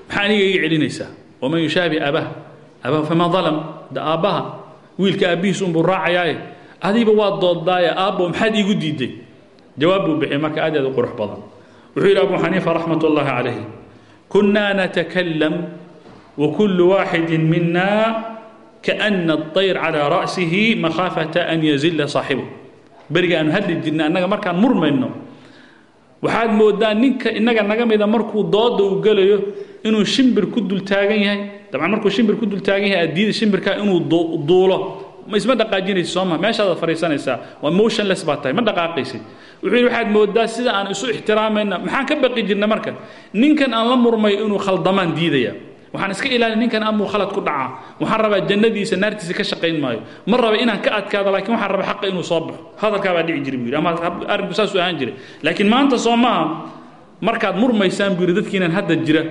Speaker 2: maxaa aniga iga celinaysaa? Waman yushaabi abah abah famaa dalam? Da aabbaha. Wiilka aabbihiis unbuu raacayaaye. Adiba waa doodaaye aabbo maxaad iigu diiday jawaab buu bixiyay marka aad aad u qurux badan wuxuu yidhi abu xaniifa raxmat ullaahi calayh kunnaa natakalam وكل واحد منا كأن الطير على رأسه مخافة أن يزل صاحبه برجع أن هدي جنا أنك مركان مرمينه waxaad moodaa ninka inaga naga mida markuu dooda uu gelayo inuu shimbir ku dul taagan yahay dabcan markuu shimbir ku dul taagan yahay aad diida shimbirka inuu duulo ma isma dhaqaajinaysid sooma meeshaadaad fadhiisanaysaa waa motionless baa tahay ma dhaqaaqaysid wuxuu yidhi waxaad moodaa sida aan isu ixtiraamayna maxaan ka baqi jirna marka ninkan aan la murmay inuu khaldamaan diidaya. Waxaan iska ilaalin ninkan amuu khalad ku dhacaa. Waxaan rabaa jannadiisa naartiisa ka shaqayn maayo. Ma raba inaan ka adkaado laakiin waxaan rabaa xaqa inuu soo baxo. Hadalkaa baa dhici jira buu yidhi. Ama arrinku saasuu ahaan jiray. Laakiin maanta soo markaad murmaysaan buu yidhi dadkiinan hadda jira.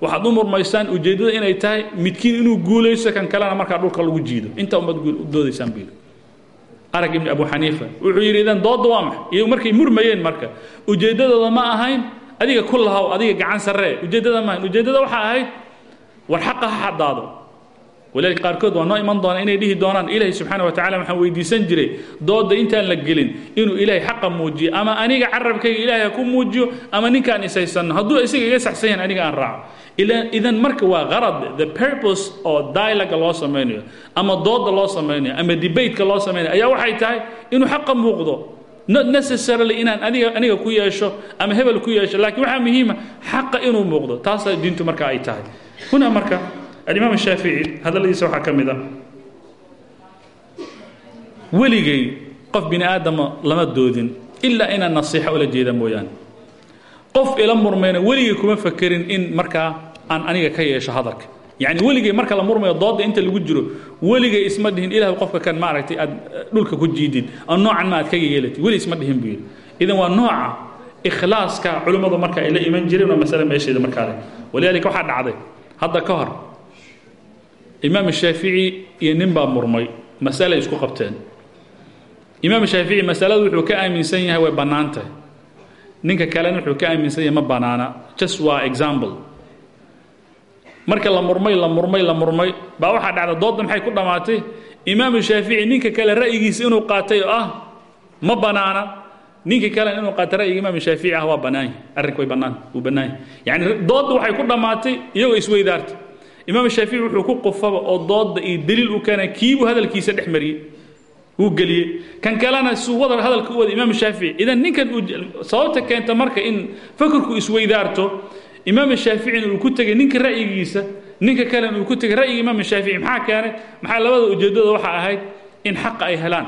Speaker 2: Waxaad u murmaysaan ujeeddada inay tahay midkiin inuu guulaysto kan kalena markaa dhulka lagu jiido. Inta umad doodaysaan buu yidhi arag ibni abu xaniifa wuxuu yidhi idan doodda waa iyagu markay murmayeen marka ujeeddadooda ma ahayn? Adiga ku lahaw adiga gacan sarree ujeeddada ma ahayn. Ujeeddada ahayd war xaqa ha walaalka qaarkood waa noo iman doonaa inay dhihi doonaan ilaahay subxaana wa tacala waxaan weydiisan jiray? Doodda intaan la gelin inuu ilaahay xaqa muujiyo ama aniga carabkayga ilaahay ha ku muujiyo ama ninkaan ishaysanno hadduu isaga iga saxsan yahan aniga aan raaco. Idan marka waa qarad the purpose oo dialoga loo samaynayo ama doodda loo samaynayo ama debateka loo samaynayo ayaa waxay tahay inuu xaqa muuqdo. Not necessarily inaan adiga aniga ku yeesho ama hebel ku yeesho laakiin waxaa muhiima xaqa inuu muuqdo. Taasaa diintu marka ay tahay alimaam shaafici hadaladiisa waxaa ka mid ah. a qof bini aadama lama doodin ilaa inaan nasiixa ula jeeda mooyaane. Qof ila murmayna weligay kuma fakerin in markaa aan aniga ka yeesho hadalka. Yacni weligay marka la murmayo doodda inta lagu jiro weligay isma dhihin ilaah qofka kan maaragtay aad eh, dhulka ku jiidid oo noocan ma aad yeelati weli isma dhihin buu idan waa nooca ikhlaaska culimmadu marka ay iman jireen waa masale meesheeda markaa leh. Walidaalika waxaa dhacday hadda ka hor imaam shaafici iyo nin baa murmay masale isku qabteen. Imaam shaafici masaladu wuxuu ka aaminsan yahay way bannaan tahay. Ninka kalena wuxuu ka aaminsan yahay ma bannaana just waa example. Marka la murmay la murmay la murmay baa waxaa dhacda doodda maxay ku dhammaatay imaamu shaafici ninka kale ra'yigiisa inuu qaatay oo ah ma bannaana. Ninka kale inuu qaatay ra'yiga imaamu shaafici ah waa bannaan yahay. Arrinku way bannaan wuu bannaan yahay. Yacni doodda waxay ku dhammaatay iyagoo isweydaartay imaam shaafici wuxuu ku qufaba oo doodda iyo daliil u keenay kiibuu hadalkiisa dhex mariyey. Wuu kan kalena suu wada wada imaam shaafici idan ninkan sababta keenta marka in fakarku isweydaarto imaam shaaficina uu ku tegay ninka ra'yigiisa ninka kalena uu ku tegay ra'yiga imaam shaafici maxaa keenay? Maxaa labada ujeeddada waxa ahayd? In xaqa ay helaan.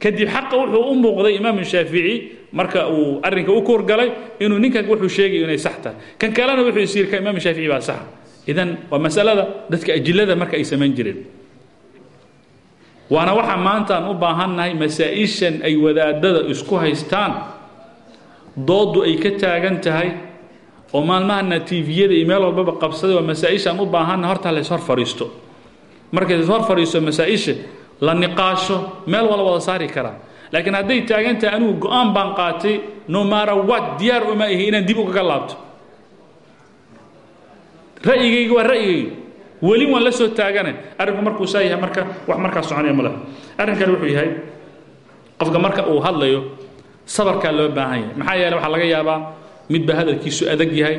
Speaker 2: Kadib xaqa wuxuu u muuqday imaam shaafici marka uu arrinka u koorgalay inuu ninka wuxuu sheegay inay sax tahay. Kan kalena wuxuu is yiri ka baa saxa idan waa masalada dadka ajillada marka ay samayn jireen. Waana waxa maanta aan u baahannahay masaa-ishan ay wadaadada isku haystaan dooddu ay ka taagan tahay oo maalmahana tviyada iyo meel walbaba qabsaday waa masaa-ishaan u baahannahay horta la ishor fadhiisto. Markay ishor fadhiisto masaa-isha la niqaasho meel wala wada saari karaa laakiin hadday taagan tahay anigu go'aan baan qaatay no matter what diyaar uma ihi inaan dib ugaga laabto ra'yigayga waa ra'yigayga weli waan la soo taagane. Arrinku markuu saa yahay marka wax markaa soconaya ma leh arrinkani wuxuu yahay qofka marka uu hadlayo sabarkaa loo baahan yahay. Maxaa yeele waxaa laga yaabaa mid baa hadalkiisu adag yahay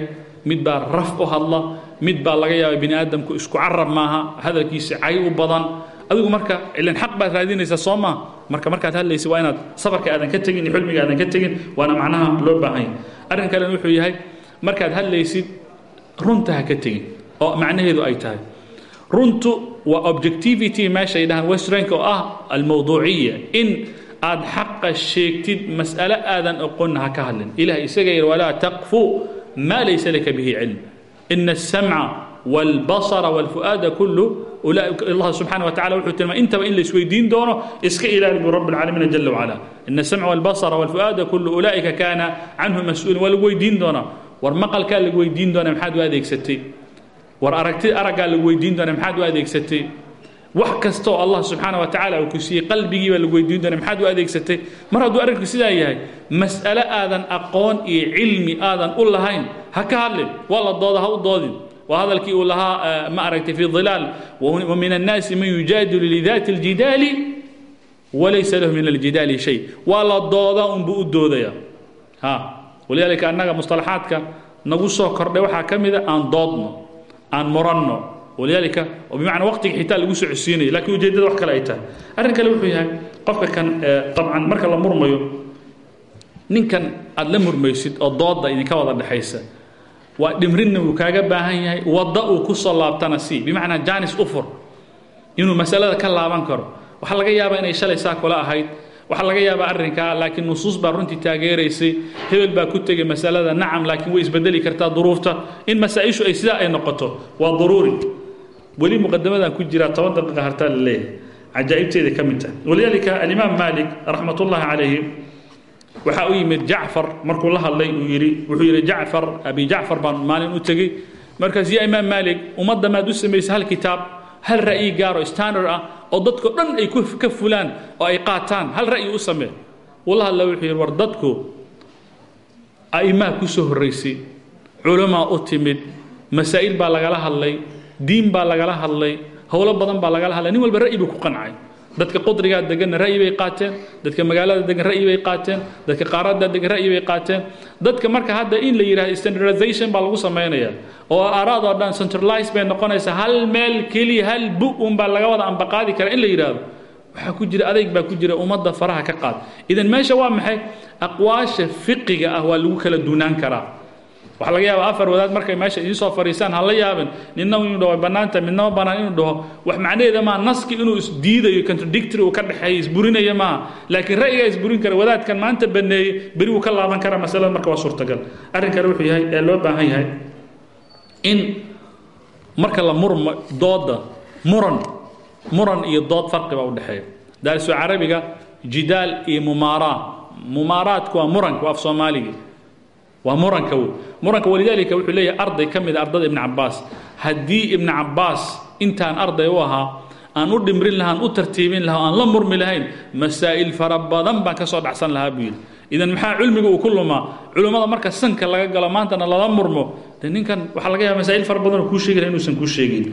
Speaker 2: mid baa raf u hadla mid baa laga yaabaa bini aadamku isku carab maaha hadalkiisa cay u badan. Adigu marka ilan xaq baad raadinaysaa soo maa marka markaad hadlaysa waa inaad sabarka aadan ka tegin iyo xulmiga aadan ka tegin waana macnaha loo baahan yahay. Arrin kalena wuxuu yahay markaad hadlaysid runta ha ka tegin oo macnaheedu ay tahay runtu waa objectivity meeshay dhahaan westrank oo ah almawduuciya in aad xaqa sheegtid mas'alo aadan oqonna ha ka hadlin ilaah isaga yidhi walaa taqfu maa laysa laka bihi cilm ina الsamca wاlbasara wاlfu'aada kullu allah subxaana wa tacala wuxuu tilmaamay intaba in la isweydiin doono iska ilaali bu rabbi الcaalamiina jala wacala ina الsamca wاlbasara wاlfu'aada kullu ulaa'ika kaana canhu mas-uulin waa lagu weydiin doonaa war maqalkaa lagu weydiin doonaa maxaad u adeegsatay? War aragti araggaa lagu weydiin doonaa maxaad u adeegsatay? Wax kasta oo allah subxaana wa tacaala uu ku siiyey qalbigii baa lagu weydiin doonaa maxaad u adeegsatay? Mar hadduu arrinku sidaa yahay mas'alo aadan aqoon iyo cilmi aadan u lahayn ha ka hadlin. Waa dooda ha u doodin. Waa hadalkii uu lahaa ma aragtay fi dhilaal wa min annaasi man yujaadilu lidaati aljidaali walaysa lahu min aljidaali shay. Waa la doodaa unbuu doodaya. Ha walidaalika annaga mustalaxaadka nagu soo kordhay waxaa ka mida aan doodno aan muranno walidaalika oo bimacnaa waqtiga xitaa lagu socodsiinayo laakiin ujeeddada wax kale ay tahay. Arrin kale wuxuu yahay qofka kan dabcan marka la murmayo ninkan aad la murmaysid oo doodda idinka wada dhexaysa waa dhimrinna wuu kaaga baahan yahay wadda uu ku soo laabtana si bimacnaa janis u fur inuu masalada ka laaban karo waxaa laga yaabaa inay shalay saa kula ahayd waxaa laga yaabaa arrinkaa laakiin nusuus baa runtii taageeraysay. Hebel baa ku tegay masalada nacam laakiin way isbedeli kartaa duruufta. In masaa-ishu ay sidaa ay noqoto waa daruuri. Weli muqadamadan ku jiraa toban daqiiqa hartaa la leeyahay. Cajaa'ibteeda ka mid tahay walidaalika alimaam maalik raxmatullahi calayhi waxaa u yimid jacfar. Markuu la hadlay uu yidhi wuxuu yidhi jacfar abi jacfar baan maalin u tegey. Markaas ya imaam maalik ummadda maad u samaysay hal kitaab hal ra'yi gaaro standard ah oo dadko dhan ay ka fulaan oo ay qaataan hal ra'yi u samee. Wuu la hadla wuxuu war dadku a'immaha ku soo horraysay culamaa u timid masaa'il baa lagala hadlay diin baa lagala hadlay howlo badan baa lagala hadlay nin walba ra'yi ku qancay dadka qudrigaa deganna ra'yi bay qaateen dadka magaalada degan ra'yi bay qaateen dadka qaaradda degan ra'yi bay qaateen. Dadka marka hadda in la yidhahdo standardization baa lagu samaynaya oo aaraadoo dhan centralize bay noqonaysaa hal meel keliya hal bu un baa laga wada ambaqaadi kara in la yidhaahdo waxaa ku jira adayg baa ku jira ummadda faraha ka qaad. Idan meesha waa maxay? Aqwaasha fiqiga ah waa lagu kala duunaan karaa waxaa laga yaabaa afar wadaad markay meesha idiin soo fadhiisaan ha la yaabin. Ninna inuu dhaho way bannaanta midnama bannaan inuu dhaho. Wax macnaheeda maaha naski inuu isdiidayo contradictory uu ka dhexeeyo isburinaya maaha laakiin ra'yigaa isburin kara wadaadkan maanta banneeyey beri wuu ka laaban karaa masalada marka waa suurtagal. Arrin kale wuxuu yahay ee loo baahan yahay in marka la murma dooda muran muran iyo dood farqi baa udhexeeya daarisu carabiga jidaal iyo mumaaraa mumaaraadku waa muranka waa af soomaaliga waa muranka wey muranka walidaalika wuxuu leeyahay arday ka mid a ardada ibni cabaas haddii ibni cabaas intaan arday u ahaa aan u dhimrin lahaan u tartiibin lahaa aan la murmi lahayn masaa'il fara badan baan ka soo dhacsan lahaa buu yidhi. Idan maxaa cilmiga uu ku lumaa? Culimmada marka sanka laga galo maantana lala murmo. De ninkan waxaa laga yaaba masaa'il fara badan oo kuu sheegi laha inuusan kuu sheegin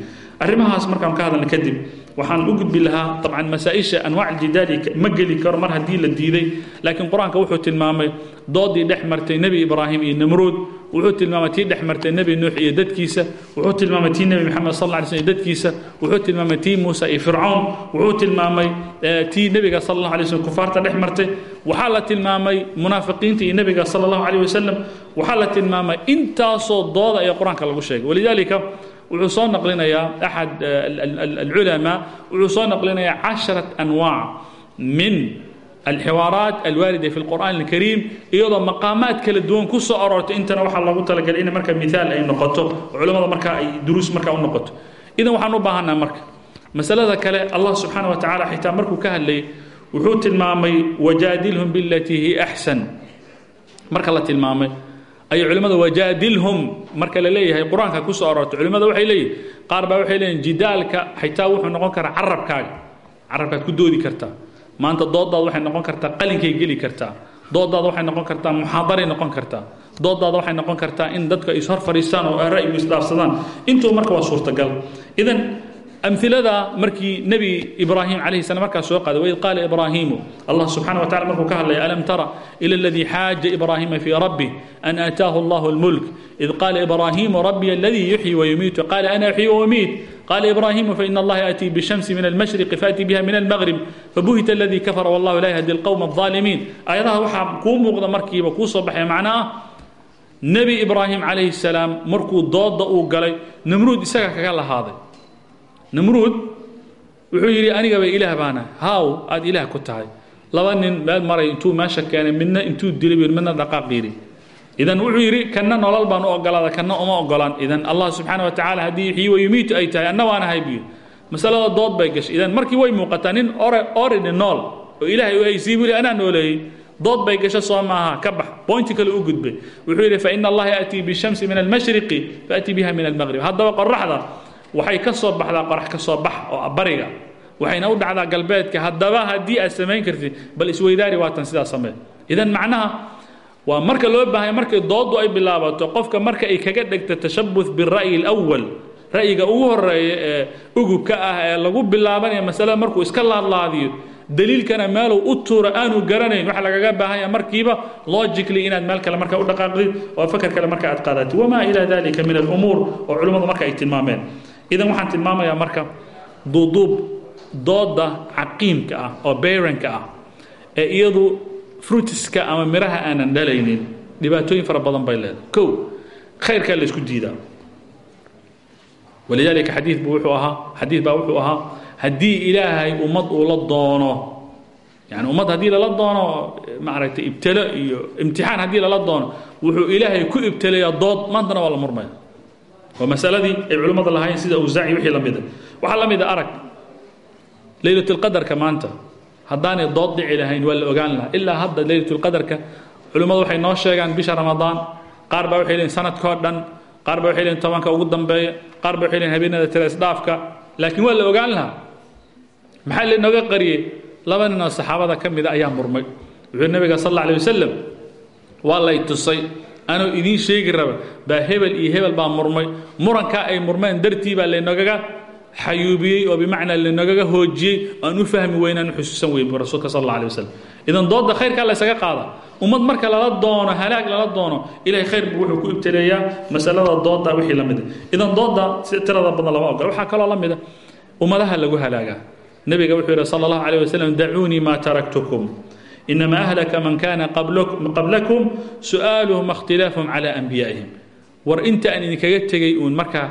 Speaker 2: arrimahaas markaan ka hadalna kadib waxaan u gudbi lahaa dabcan masaa-isha anwaac aljidaali ma geli karo mar haddii la diiday. Laakiin qur'aanka wuxuu tilmaamay doodii dhex martay nebi ibraahim iyo namruud wuxuu tilmaamay tii dhex martay nebi nuux iyo dadkiisa wuxuu tilmaamay tii nebi maxamed sal lay slm iyo dadkiisa wuxuu tilmaamay tii muusa iyo fircoon wuxuu tilmaamay tii nebiga sala allahu alay slm kufaarta dhex martay. Waxaa la tilmaamay munaafiqiinta iyo nebiga sala allahu calayh wasalam waxaa la tilmaamay intaasoo dooda ee qur'aanka lagu sheegay. Walidaalika wuxuu soo naqlinayaa axad alculamaa wuxuu soo naqlinayaa casharat anwaac min alxiwaaraat alwaarida fi lqur'an alkariim iyadoo maqaamaad kala duwan ku soo aroortay intana waxaa loogu talagalay in marka miaal ay noqoto oo culimmada markaa ay duruus markaa u noqoto. Idan waxaan u baahanaa marka masalada kale allah subxaana wa tacala xitaa markuu ka hadlayay wuxuu tilmaamay wajaadilhum bilatii hiya axsan marka la tilmaamay ay culimmada wajaadilhum. Marka la leeyahay qur'aanka ku soo aroortay culimmada waxay leeyihiin qaar baa waxay leeyihiin jidaalka xitaa wuxuu noqon karaa carabkaaga carabkaad ku doodi kartaa maanta doodaada waxay noqon kartaa qalinkay geli kartaa. Doodaada waxay noqon kartaa muxaadaray noqon kartaa. Doodaada waxay noqon kartaa in dadka is hor fadhiistaan oo ra'yigu isdhaafsadaan marka waa suurtagal. Idan amilada markii nebi ibraahim calayhi salam markaas soo qaaday waid qaala ibraahiimu allah subxana wa tacala markuu ka hadlaya alam tara ila aladii xaaja ibraahima fii rabbih an aataahu allahu almulk id qaala ibraahimu rabbiy aladii yuxyi wayumiitu qaala ana uxyi waumiit قال إبراهيم فإن الله يأتي بالشمس من المشرق فأتي بها من المغرب فبهت الذي كفر والله لا يهدي القوم الظالمين أيضا وحا كو مغضى مركي وكو صبح معناه نبي إبراهيم عليه السلام مركو ضد أو قالي نمرود إساقا كالا هذا nimruud wuxuu yidhi anigaba ilaah baana. Haaw aad ilaah ku tahay. Laba nin meel maray intuu meesha keenay midna intuu dilay midna dhaqaaq yidhi. Idan wuxuu yidhi kanna nolol baan u ogolaada kanna uma ogolaan idan allah subxaana wa tacaala haddii xii wayumiitu ay tahay anna waan ahay masalada dood bay gashay. Idan markii way muuqataa nin oridhi nool oo ilaahay u haysiiy buu yidhi dood bay gasho soo maaha ka bax. Kale u gudbay. Wuxuu yidhi faina allaha yaatii bishamsi min almashriqi faatii biha min almaqrib haddaba qoraxda waxay ka soo baxdaa qorax ka soo bax oo bariga. Waxayna u dhacdaa galbeedka. Haddaba haddii aad samayn kartid bal isweydaari waatan sidaa samee idan macnaha waa marka loo baahanya markay dooddu ay bilaabato qofka marka ay kaga dhegto tashabuh bira'yi alawal ra'yiga ugu horreeya ee ugubka ah ee lagu bilaabanaya masalada markuu iska laadlaadiyo daliilkana meeluu u tuuro aanu garanayn. Waxa lagaga baahanya markiiba logically inaad meel kale marka u dhaqaaqdid oo fakar kale marka aad qaadatid wamaa ilaa dalika min alumuur oo culimmadu marka ay tilmaameen idan waxaan tilmaamayaa marka duuduub dooda caqiimka ah oo bayranka ah ee iyadu frutiska ama miraha aanan dhalaynin dhibaatooyin fara badan bay leedahay. Kow khayrkaa la isku diidaa walidaalika xadiid buu wuxuu ahaa xadiid baa wuxuu ahaa haddii ilaahay ummad uu la doono yani ummad haddii lala doono maaragtay ibtilo iyo imtixaan haddii lala doono wuxuu ilaahay ku ibtilayaa dood maantana waa la murmaya waa masaladii ay culimmada lahaayeen sida awsaaci wixii la mida waxaa la mida arag. Leylatulqadarka maanta haddaanay dood dhici lahayn waa la ogaan lahaa. Ilaa hadda leylatulqadarka culimmadu waxay noo sheegaan bisha ramadaan. Qaar baa waxay leeyihiin sanadkoo dhan. Qaar baa waxay tobanka ugu dambeeya. Qaar baa waxay habeenada tira isdhaafka. Laakiin waa ogaan lahaa. Maxaa lainooga qariyey? Laba saxaabada ka ayaa murmay. Wuxuu nabiga sal alla alay wasalam tusay anuu idiin sheegi raba baa hebel iyo hebel baa murmay. Murankaa ay murmeen dartii baa laynoogaga xayuubiyey oo bimacnaa laynoogaga hoojiyey. Aan u fahmi weyn aan u xusuusan weyn bu rasuulka sal alla alay wasalam idan doodda khayrkaa la ysaga qaada ummad marka lala doono halaag lala doono ilahay khayr buu wuxuu ku ibtileeyaa masalada doodda wixii la mida idan doodda si tirada badan lama ogola waxaa kaloo la mida ummadaha lagu halaagaa. Nebiga wuxuu yidhi sala allahu alayh wasalam maa taraktukum inama ahlaka man kaana qablakum su'aaluhum اkhtilaafhum calى anbiyaa'ihim war inta aan idinkaga tegay uun markaa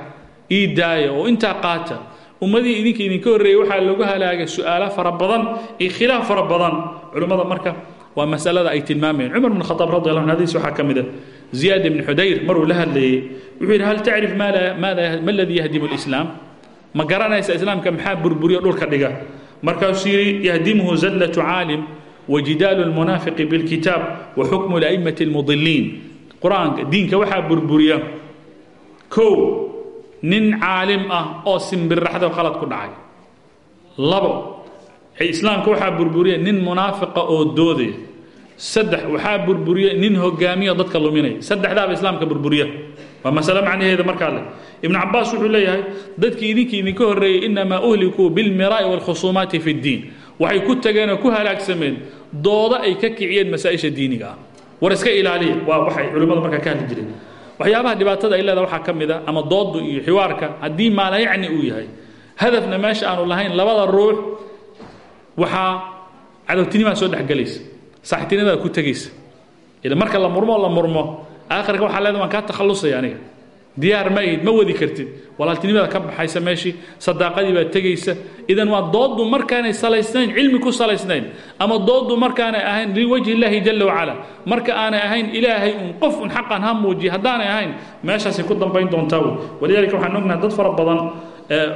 Speaker 2: ii daaya oo intaa qaata ummadii idinka idinka horreeyey waxaa lagu halaagay su'aalo fara badan iyo khilaaf fara badan. Culimmada marka waa masalada ay tilmaamayeen cumar bn khaaab radi allah an hadiis waxaa ka mid ah ziyaad ibni xudayr maruu la hadlayey wuxuu yidhi hal tacrif ma ladii yahdimu lislaam ma garanaysa islaamka maxaa burburiyo dhulka dhiga? Markaasuu yidhi yahdimuhu zallatu caalim wajidaalu lmunaafiqi bilkitaab wa xukmu la'immati lmudiliin qur'aanka diinka waxaa burburiya kow nin caalim ah oo simbirraxdo qalad ku dhacay. Labo islaamka waxaa burburiya nin munaafiqa oo doodaya saddex waxaa burburiya nin hogaamiya dadka luminaya saddexdaaba islaamka burburiya. Waa masale macnaheeda markaa leh ibnu cabaas wuxuu leeyahay dadkii idinkii idinka horreeyey inamaa uhlikuu bilmiraa'i waalkhusuumaati fi ddiin waxay ku tageen oo ku halaagsameen doodo ay ka kiciyeen masaa-isha diiniga. Ah war iska ilaaliya waa waxay culimmadu markaa ka hadli jireen. Waxyaabaha dhibaatada ay leedaha waxaa ka mid a ama dooddu iyo xiwaarka haddii maalayacni uu yahay hadafna meesha aanu lahayn labada ruux waxaa cadowtinimaa soo dhexgelaysa saaxtinimadaa ku tegaysa ila marka la murmo la murmo. Aakhirka waxaa leeda waan kaa takhallusaya aniga diyaar ma ayd ma wadi kartid. Walaaltinimada ka baxaysa meeshii sadaaqadii baa tegaysa. Idan waa dooddu markaanay salaysnayn cilmi ku salaysnayn. Ama dooddu markaanay ahayn liwajhi illaahi jalla wacala marka aanay ahayn ilaahay un qof un xaqan ha muujiya haddaanay ahayn meeshaasay ku dambayn doontaa wey walidaalika waxaan ognahay dad fara badan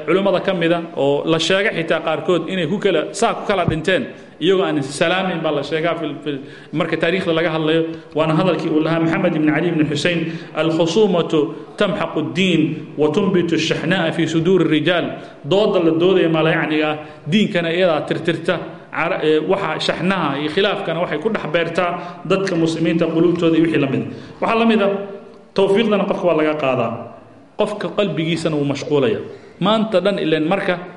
Speaker 2: culimmada ka mida oo la sheega xitaa qaarkood inay ku kala saa ku kala dhinteen iyagoo aan salaamayn baa la sheegaa marka taarikhda laga hadlayo. Waana hadalkii uu lahaa maxamed ibn cali bn xusein alkhusuumatu tamxaqu اddiin wa tunbitu shaxnaa'a fii suduuri rijaal dooda la doodaya malayacniga ah diinkana iyadaa tirtirta waa shaxnaha iyo khilaafkana waxay ku dhex beertaa dadka muslimiinta quluubtooda iyo wixii la mida ah. waxaa la mida ah, towfiiqdana qofka waa laga qaadaa. Qofka qalbigiisana wuu mashquulaya. Maanta dhan ilan marka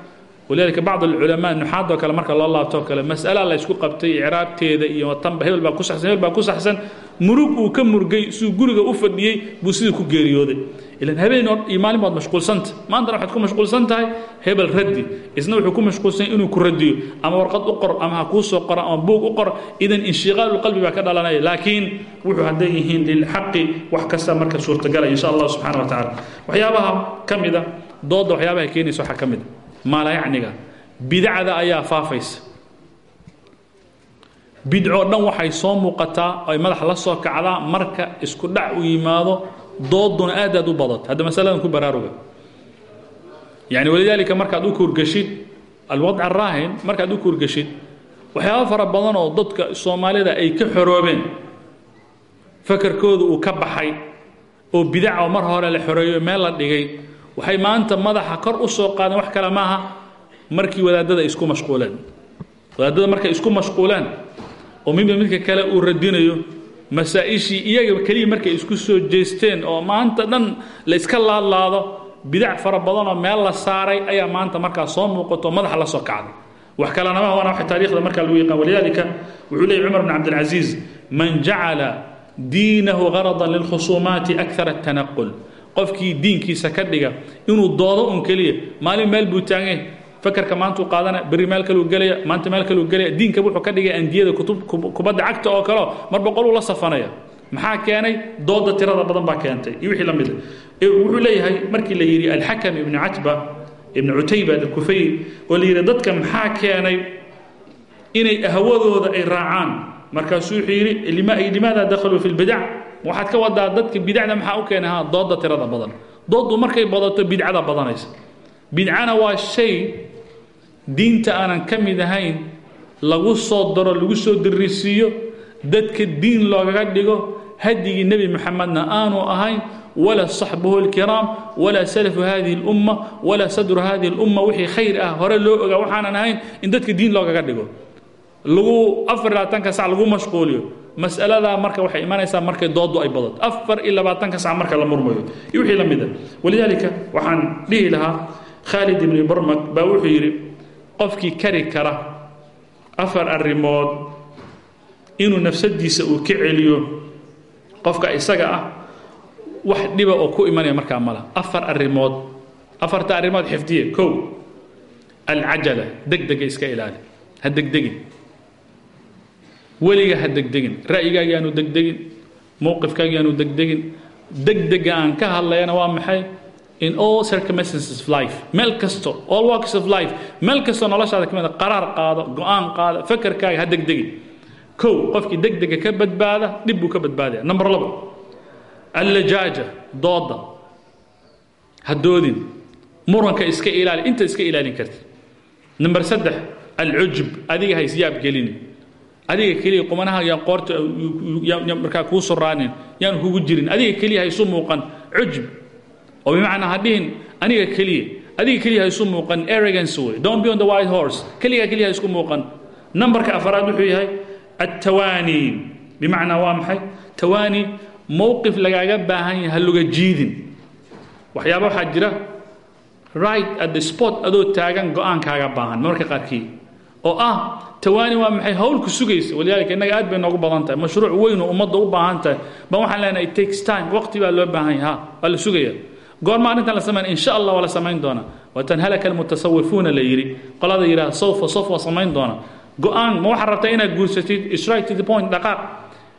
Speaker 2: walidaalika bacd alculamaa nuxaadoo kale marka loo laabtoo kale mas'ala la ysku qabtay icraabteeda iyo tanba hebel baa ku saxsan hebel baa ku saxsan. Murug uu ka murgay siduu guriga u fadhiyey buu sidii ku geeriyooday. Ilan habeen iyo maalin baad mashquulsanta. Maantana waxaad ku mashquulsan tahay hebel raddi. Isna wuxuu ku mashquulsan yahay inuu ku radiyo ama warqad u qor ama ha kuu soo qoro ama buug u qor idan inshiqaalu qalbi baa ka dhalanaya. Laakiin wuxuu hadday yihiin lilxaqi wax kasta marka suurtagalaya insha allah subxana wa tacaala waxyaabaha ka mida doodda waxyaabaha a maalayacniga bidacda ayaa faafaysa. Bidcoo dhan waxay soo muuqataa ay madax la soo kacdaa marka isku dhac u yimaado dooduna aad aad u badato hadda masaladan ku baraaruga. Yani walidaalika markaad u kuurgeshid alwadc araahin markaad u kuurgeshid waxyaaba fara badan oo dadka soomaalida ay ka xoroobeen fakarkooda uu ka baxay oo bidaca oo mar hore la xoreeyo meel la dhigay waxay maanta madaxa kor u soo qaadeen wax kale maaha markii wadaadada isku mashquuleen wadaadada markay isku mashquuleen oo midba midka kale uu radinayo masaa-ishii iyaga keliya markay isku soo jeesteen oo maanta dhan la iska laadlaado bidac fara badanoo meel la saaray ayaa maanta markaa soo muuqato madaxa la soo kacday. Wax kalena ma waana wax taariikhda markaa lagu yaqaan. Walidaalika wuxuu leeyay cumar bn cabdilcaziiz man jacala diinahu garadan lilkhusuumaati akara atanaqul qofkii diinkiisa ka dhiga inuu doodo un keliya. Maalin meel buu taagay fakarka maantuu qaadana berri meel kaluu gelaya maanta meel kaluu gelaya diinka wuxuu ka dhigay andiyada kubadda cagta oo kaleo mar boqol uu la safanaya. Maxaa keenay? Dooda tirada badan baa keentay. Iyo wixii la mida wuxuu leeyahay markii la yidhi alxakam ibnu catba ibnu cutayba alkufay oo la yidhi dadka maxaa keenay inay ahwadooda ay raacaan? Markaasuu wuxuu yidhi limaada dakhaluu fi lbidac waxaad ka wadaa dadka bidacda maxaa u keenahaa dooda tirada badan. Dooddu markay badato bidcada badanaysa. Bidcana waa shay diinta aanan ka mid ahayn lagu soo daro lagu soo dirisiiyo dadka diin loogaga dhigo hadigii nebi moxamedna aanu ahayn walaa saxbuhu alkiraam walaa salafu hadihi اlumma walaa sadru hadihi اlumma wixii khayr ah hore loo ogaa waxaanan ahayn in dadka diin loogaga dhigo. Lagu afar labaatanka lagu mashquuliyo mas'aladaa marka waxay imanaysaa markay dooddu ay badato afar iyo labaatanka sac marka la murmayo. Iyo wixii la walidaalika waxaan dhihi lahaa khaalid ibni barmag baa wuxuu yidhi qofkii kari kara afar arrimood inuu nafsadiisa uu ka celiyo qofka isaga ah wax dhiba oo ku imanaya markaa mala afar arrimood afarta arrimood xifdiye kow alcajala degdega iska ilaali. Ha degdegin weliga ha degdegin ra'yigaaga yaanu degdegin mowqifkaaga yaanu degdegin degdega aan ka hadlayana waa maxay? In all circumstances of life meel kasto all walks of life meel kastoo noloshaada ka mida qaraar qaado go'aan qaado fakarkaaga ha degdegin. Kow qofkii degdega ka badbaada dhib buu ka badbaadaya. Number labo allajaaja dooda ha doodin muranka iska ilaali inta iska ilaalin karti number saddex alcujub adiga ha isyaab gelini adiga keliya qumanaha yaa qoorta markaa kuu suraanin yaan kugu jirin. Adiga keliya haysu muuqan cujb oo bimacnaa ha dhihin aniga keliya. Adiga keliya haysu muuqan arrogance wey don't be on the white horse. Keligaa keliya ha isku muuqan. Numberka afaraad wuxuu yahay attawaanii bimacnaa waa maxay? Tawaani mowqif lagaaga baahan yahay ha luga jiidin. Waxyaaba waxaa jira right at the spot adoo taagan go'aankaaga baahan. Marka qaarkii oo ah tawaani waa maxay hawlku sugaysa. Walidaalika innaga aad bay noogu badan tahay. Mashruuc weyn oo ummadda u baahan tahay. Baan waxaan leenahay it takes time. Waqti baa loo baahan yahay. Ha waa la sugaya. Goorma arrintan la samayn insha allah waa la samayn doonaa. Watan halaka almutasawifuuna la yidhi. Qolada yidhaha sawfa sawfa waa samayn doona go'aan ma waxaad rabtaa inaad guursatid straight to the point dhaqaaq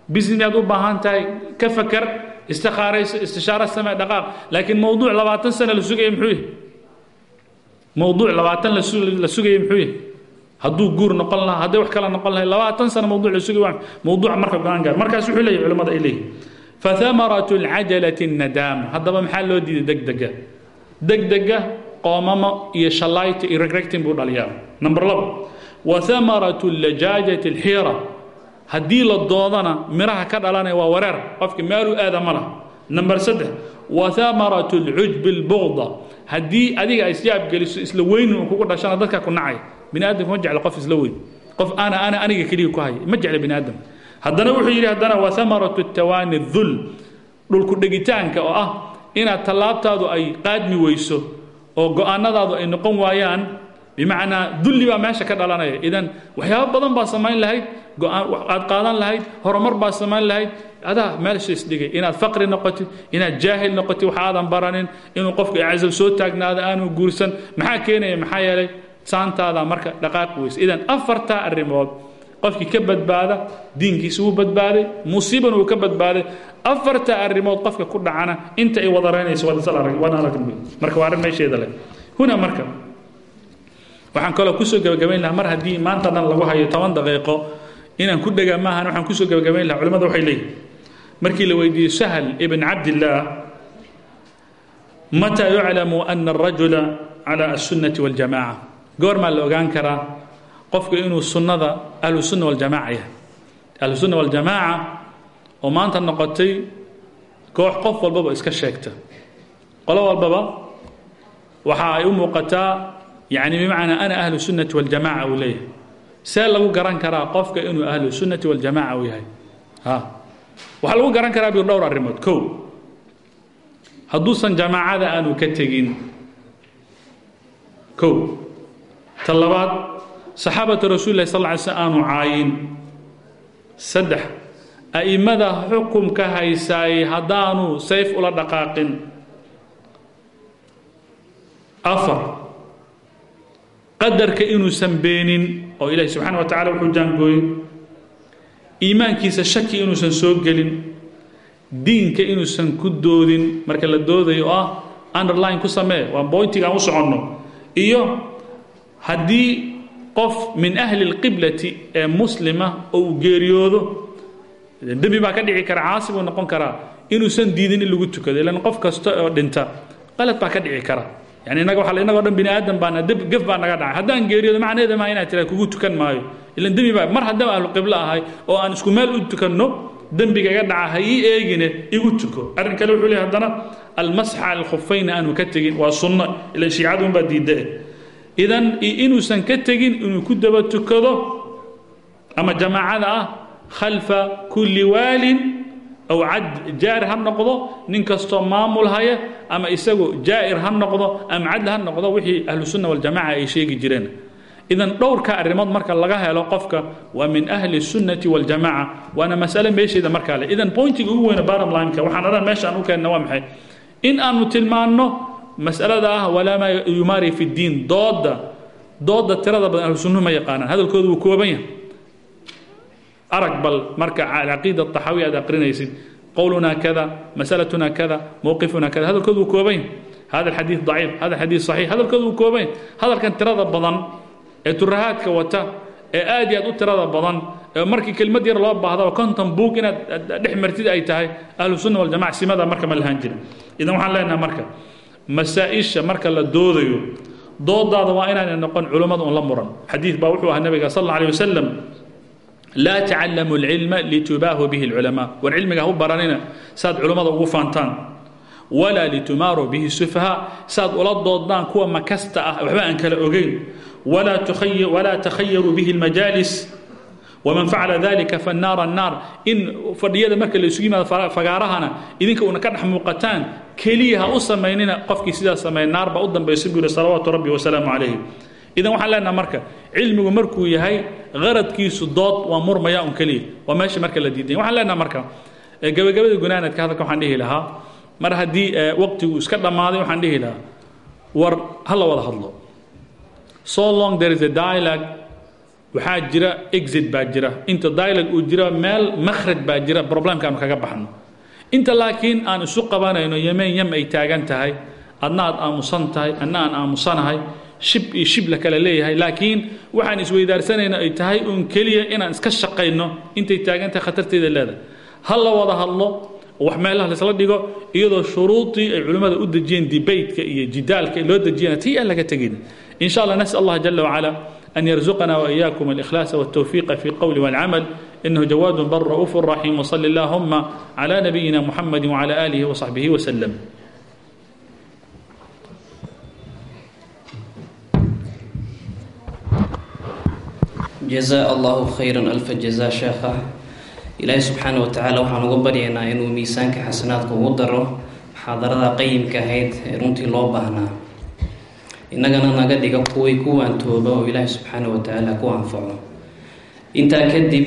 Speaker 2: business miyaad u baahan tahay ka fakar istikhaarayso istishaaro samee dhaqaaq laakiin mowduuc labaatan sano la sugaya muxuu yahay? Mowduuc labaatan la sugaya muxuu yahay hadduu guur noqon lahaa hadday wax kala noqon lahay labaatan sana mawduucii sugay mawduuca marka go'aan gaar. Markaas wuxuu leeyahy culamada ay leeyihiin fahamaratu alcajalati annadaama haddaba maxaa loo diiday? Degdega degdega qoomamo iyo shallaayta iyo regragtin buu dhaliyaa. Number labo. Wa hamaratu allajaajati alxiira. Haddii la doodana miraha ka dhalanaya waa wareer. Qofka maaluu aada ma laha. Number saddex wa hamaratu alcujbi albugda haddii adiga isyaab geliso isla weynin uu dhashana dadka ku nacay bini aadamka ma jeclo qof isla weyn. Qof ana ana aniga keliya ku haya. Ma jecla bini haddana wuxuu yidhi haddana wa amaratu tawaani dul dhulku dhegitaanka oo ah inaad tallaabtaadu ay qaadmi weyso oo go'aanadaadu ay noqon waayaan bimacnaa dulli baa meesha ka dhalanaya. Idan waxyaabo badan baa samayn lahayd aad qaadan lahayd horumar baa samayn lahayd. Adaa meelsha isdhigay inaad faqri noqotid inaad jaahil noqotid waxaadan baranin inuu qofka acazab soo taagnaada aanu guursan maxaa keenaya? Maxaa yeelay saantaada marka dhaqaaq weyse idan afartaa arrimood qofkii ka badbaada diinkiisa wuu badbaaday musiibana wuu ka badbaaday. Afartaa arrimood qofka ku dhacana inta ay wadaraynayso waan arag marka waa arrin meesheeda leh. Huna marka waxaan kaloo ku soo gebagabayn lahaa mar haddii maanta dhan lagu hayo toban daqiiqo inaan ku dhega maahan waxaan ku soo gebagabayn lahaa. Culimmadu waxay leeyihiin markii la weydiiyey sahl ibn cabdillaah mataa yuclamu ana arajula cala alsunnati waljamaca goormaa la ogaan karaa qofku inuu sunnada ahlusunna waljamaaca yahay. Ahlusunna waljamaaca oo maanta noqotay koox qof walbaba iska sheegta. Qolo walbaba waxa ay u muuqataa yacni bimacnaa ana ahlu sunnati waljamaca uu leeyahay. See lagu garan karaa qofka inuu ahlu sunnati waljamaca uu yahay? A waxaa lagu garan karaa bir dhowr arimood kow hadduusan jamaacada aanu ka tegin. Kow ta labaad saxaabata rasulilah sal ly sl aanu caayin. Saddex a'immada xukumka haysaayey haddaanu sayf ula dhaqaaqin. Afar qadarka inuusan beenin oo ilaahi subxaana wa tacala wuxuu jaangooyey. Iimaankiisa shaki inuusan soo gelin. Diinka inuusan ku doodin marka la doodayo oo ah underline ku samee waa boyntigaan u soconno. Iyo haddii qof min ahli اlqiblati ee muslima oo uu geeriyoodo dembi baa ka dhici kara caasi buu noqon karaa inuusan diidin in lagu tukado ilan qof kasta oo dhinta qalad baa ka dhici kara. Yani innaga waa innagoo dhan bini aadam baana gef baa naga dhacay. Haddaan geeriyoodo macnaheeda maa inaad tiraa kugu tukan maayo. Ilan dembi baa mar haddaan ahlu qiblo ahay oo aan isku meel u tukanno dembiga iga ii eegine igu tuko. Arrin kale wuxuu leeyahay haddana almasxa alkhufayna aanu ka tegin waa sunno ilan shiicadu unbaa diidda eh idan inuusan ka tegin inuu ku daba tukado ama jamaacada ah khalfa kulli waalin aw cad jaari ha noqdo nin maamul haya ama isagu jaa'ir ha noqdo ama cadl ha noqdo wixii ahlusunna waljamaca ay sheegi jireen. Idan dhowrka arrimood marka laga helo qofka waa min ahli sunnati waljamaca waana masale meesheeda markaa leh. Idan pointiga ugu weyna bottom line-ka waxaan odhan meesha aan u keenna waa maxay? In aanu tilmaanno mas'alada ah walaa maa yumaari fi ddiin dooda dooda tirada badan ahlu sunnuhu ma yaqaanaan. Hadalkoodu wuu kooban yahay. Arag bal marka caqiida taxawi aad aqrinaysid. Qowlunaa kada masalatuna kada mowqifuna kada. Hadalkoodu wuu kooban yahay. Hada alxadiid daciif hada alxadiid saxiix. Hadalkoodu wuu kooban yahay. Hadalkan tirada badan ee turahaadka wata ee aad iyo aad u tirada badan markii kelmad yar loo baahdaba konton buug inaad dhex martid ay tahay ahlu sunna waljamaca simada marka ma lahaan jira idan waxaan leenahay marka masaa-isha marka la doodayo. Doodaada waa inaanay noqon culummada un la muran. Xadiid baa wuxuu ahaa nabiga sal alla alay wasalam laa tacallamu alcilma litubaahu bihi alculamaa war cilmiga ha u baranina saad culummada ugu faantaan. Walaa litumaaru bihi sufahaa saad ula doodaan kuwa makasta ah waxba aan kala ogeyn. Walaa takhayaruu bihi almajaalis waman facala dalika fannaara annaar in fadhiyada marka la isugu yimaado fagaarahana idinka una ka dhex muuqataan u samaynina qofkii sidaas sameeya naar u dambaysa buu yihi salawaatu rabbi wasalaamu calayhi idan waxaan leenaha marka cilmigu markuu yahay qaradkiisu dood waa murmaya un keliya waa meesha marka la diiday waxaan leenaha marka gabagabada gunaanadka hadalka waxaan dhihi lahaa mar haddii waqtigu iska dhammaaday waxaan dhihi lahaa war ha wada hadlo so long there is a dialogue waxaa jira exit baa jira. Inta dialogue uu jira meel makhraj baa jira problemka aanu kaga baxno. Inta laakiin aan isu qabanayno yemen yem ay taagan tahay adna aad aamusan tahay adna aan aamusanahay shib iyo shib la kala leeyahay. Laakiin waxaan isweydaarsanayna ay tahay uun keliya inaan iska shaqayno intay taagan tahay khatarteeda leedahay. Ha la wada hadlo wax meelaha laisla dhigo iyadoo shuruudii ay culimmada u dejiyeen debateka iyo jidaalka loo dejiyana tii aan laga tegin. In allah nasal allah jala wacala أن يرزقنا وإياكم الإخلاص والتوفيق في القول والعمل إنه جواد بر رؤوف رحيم وصل اللهم على نبينا محمد وعلى آله وصحبه وسلم
Speaker 1: جزاء الله خيرا ألف جزاء شيخة ilaahay سبحانه وتعالى waxaan uga baryaynaa inuu miisaanka xasanaadka ugu daro muxaadarada qayimka ahayd ee innagana naga dhiga kuway ku waantooba oo ilaahay subxaana wa tacaala ku anfaco intaa kadib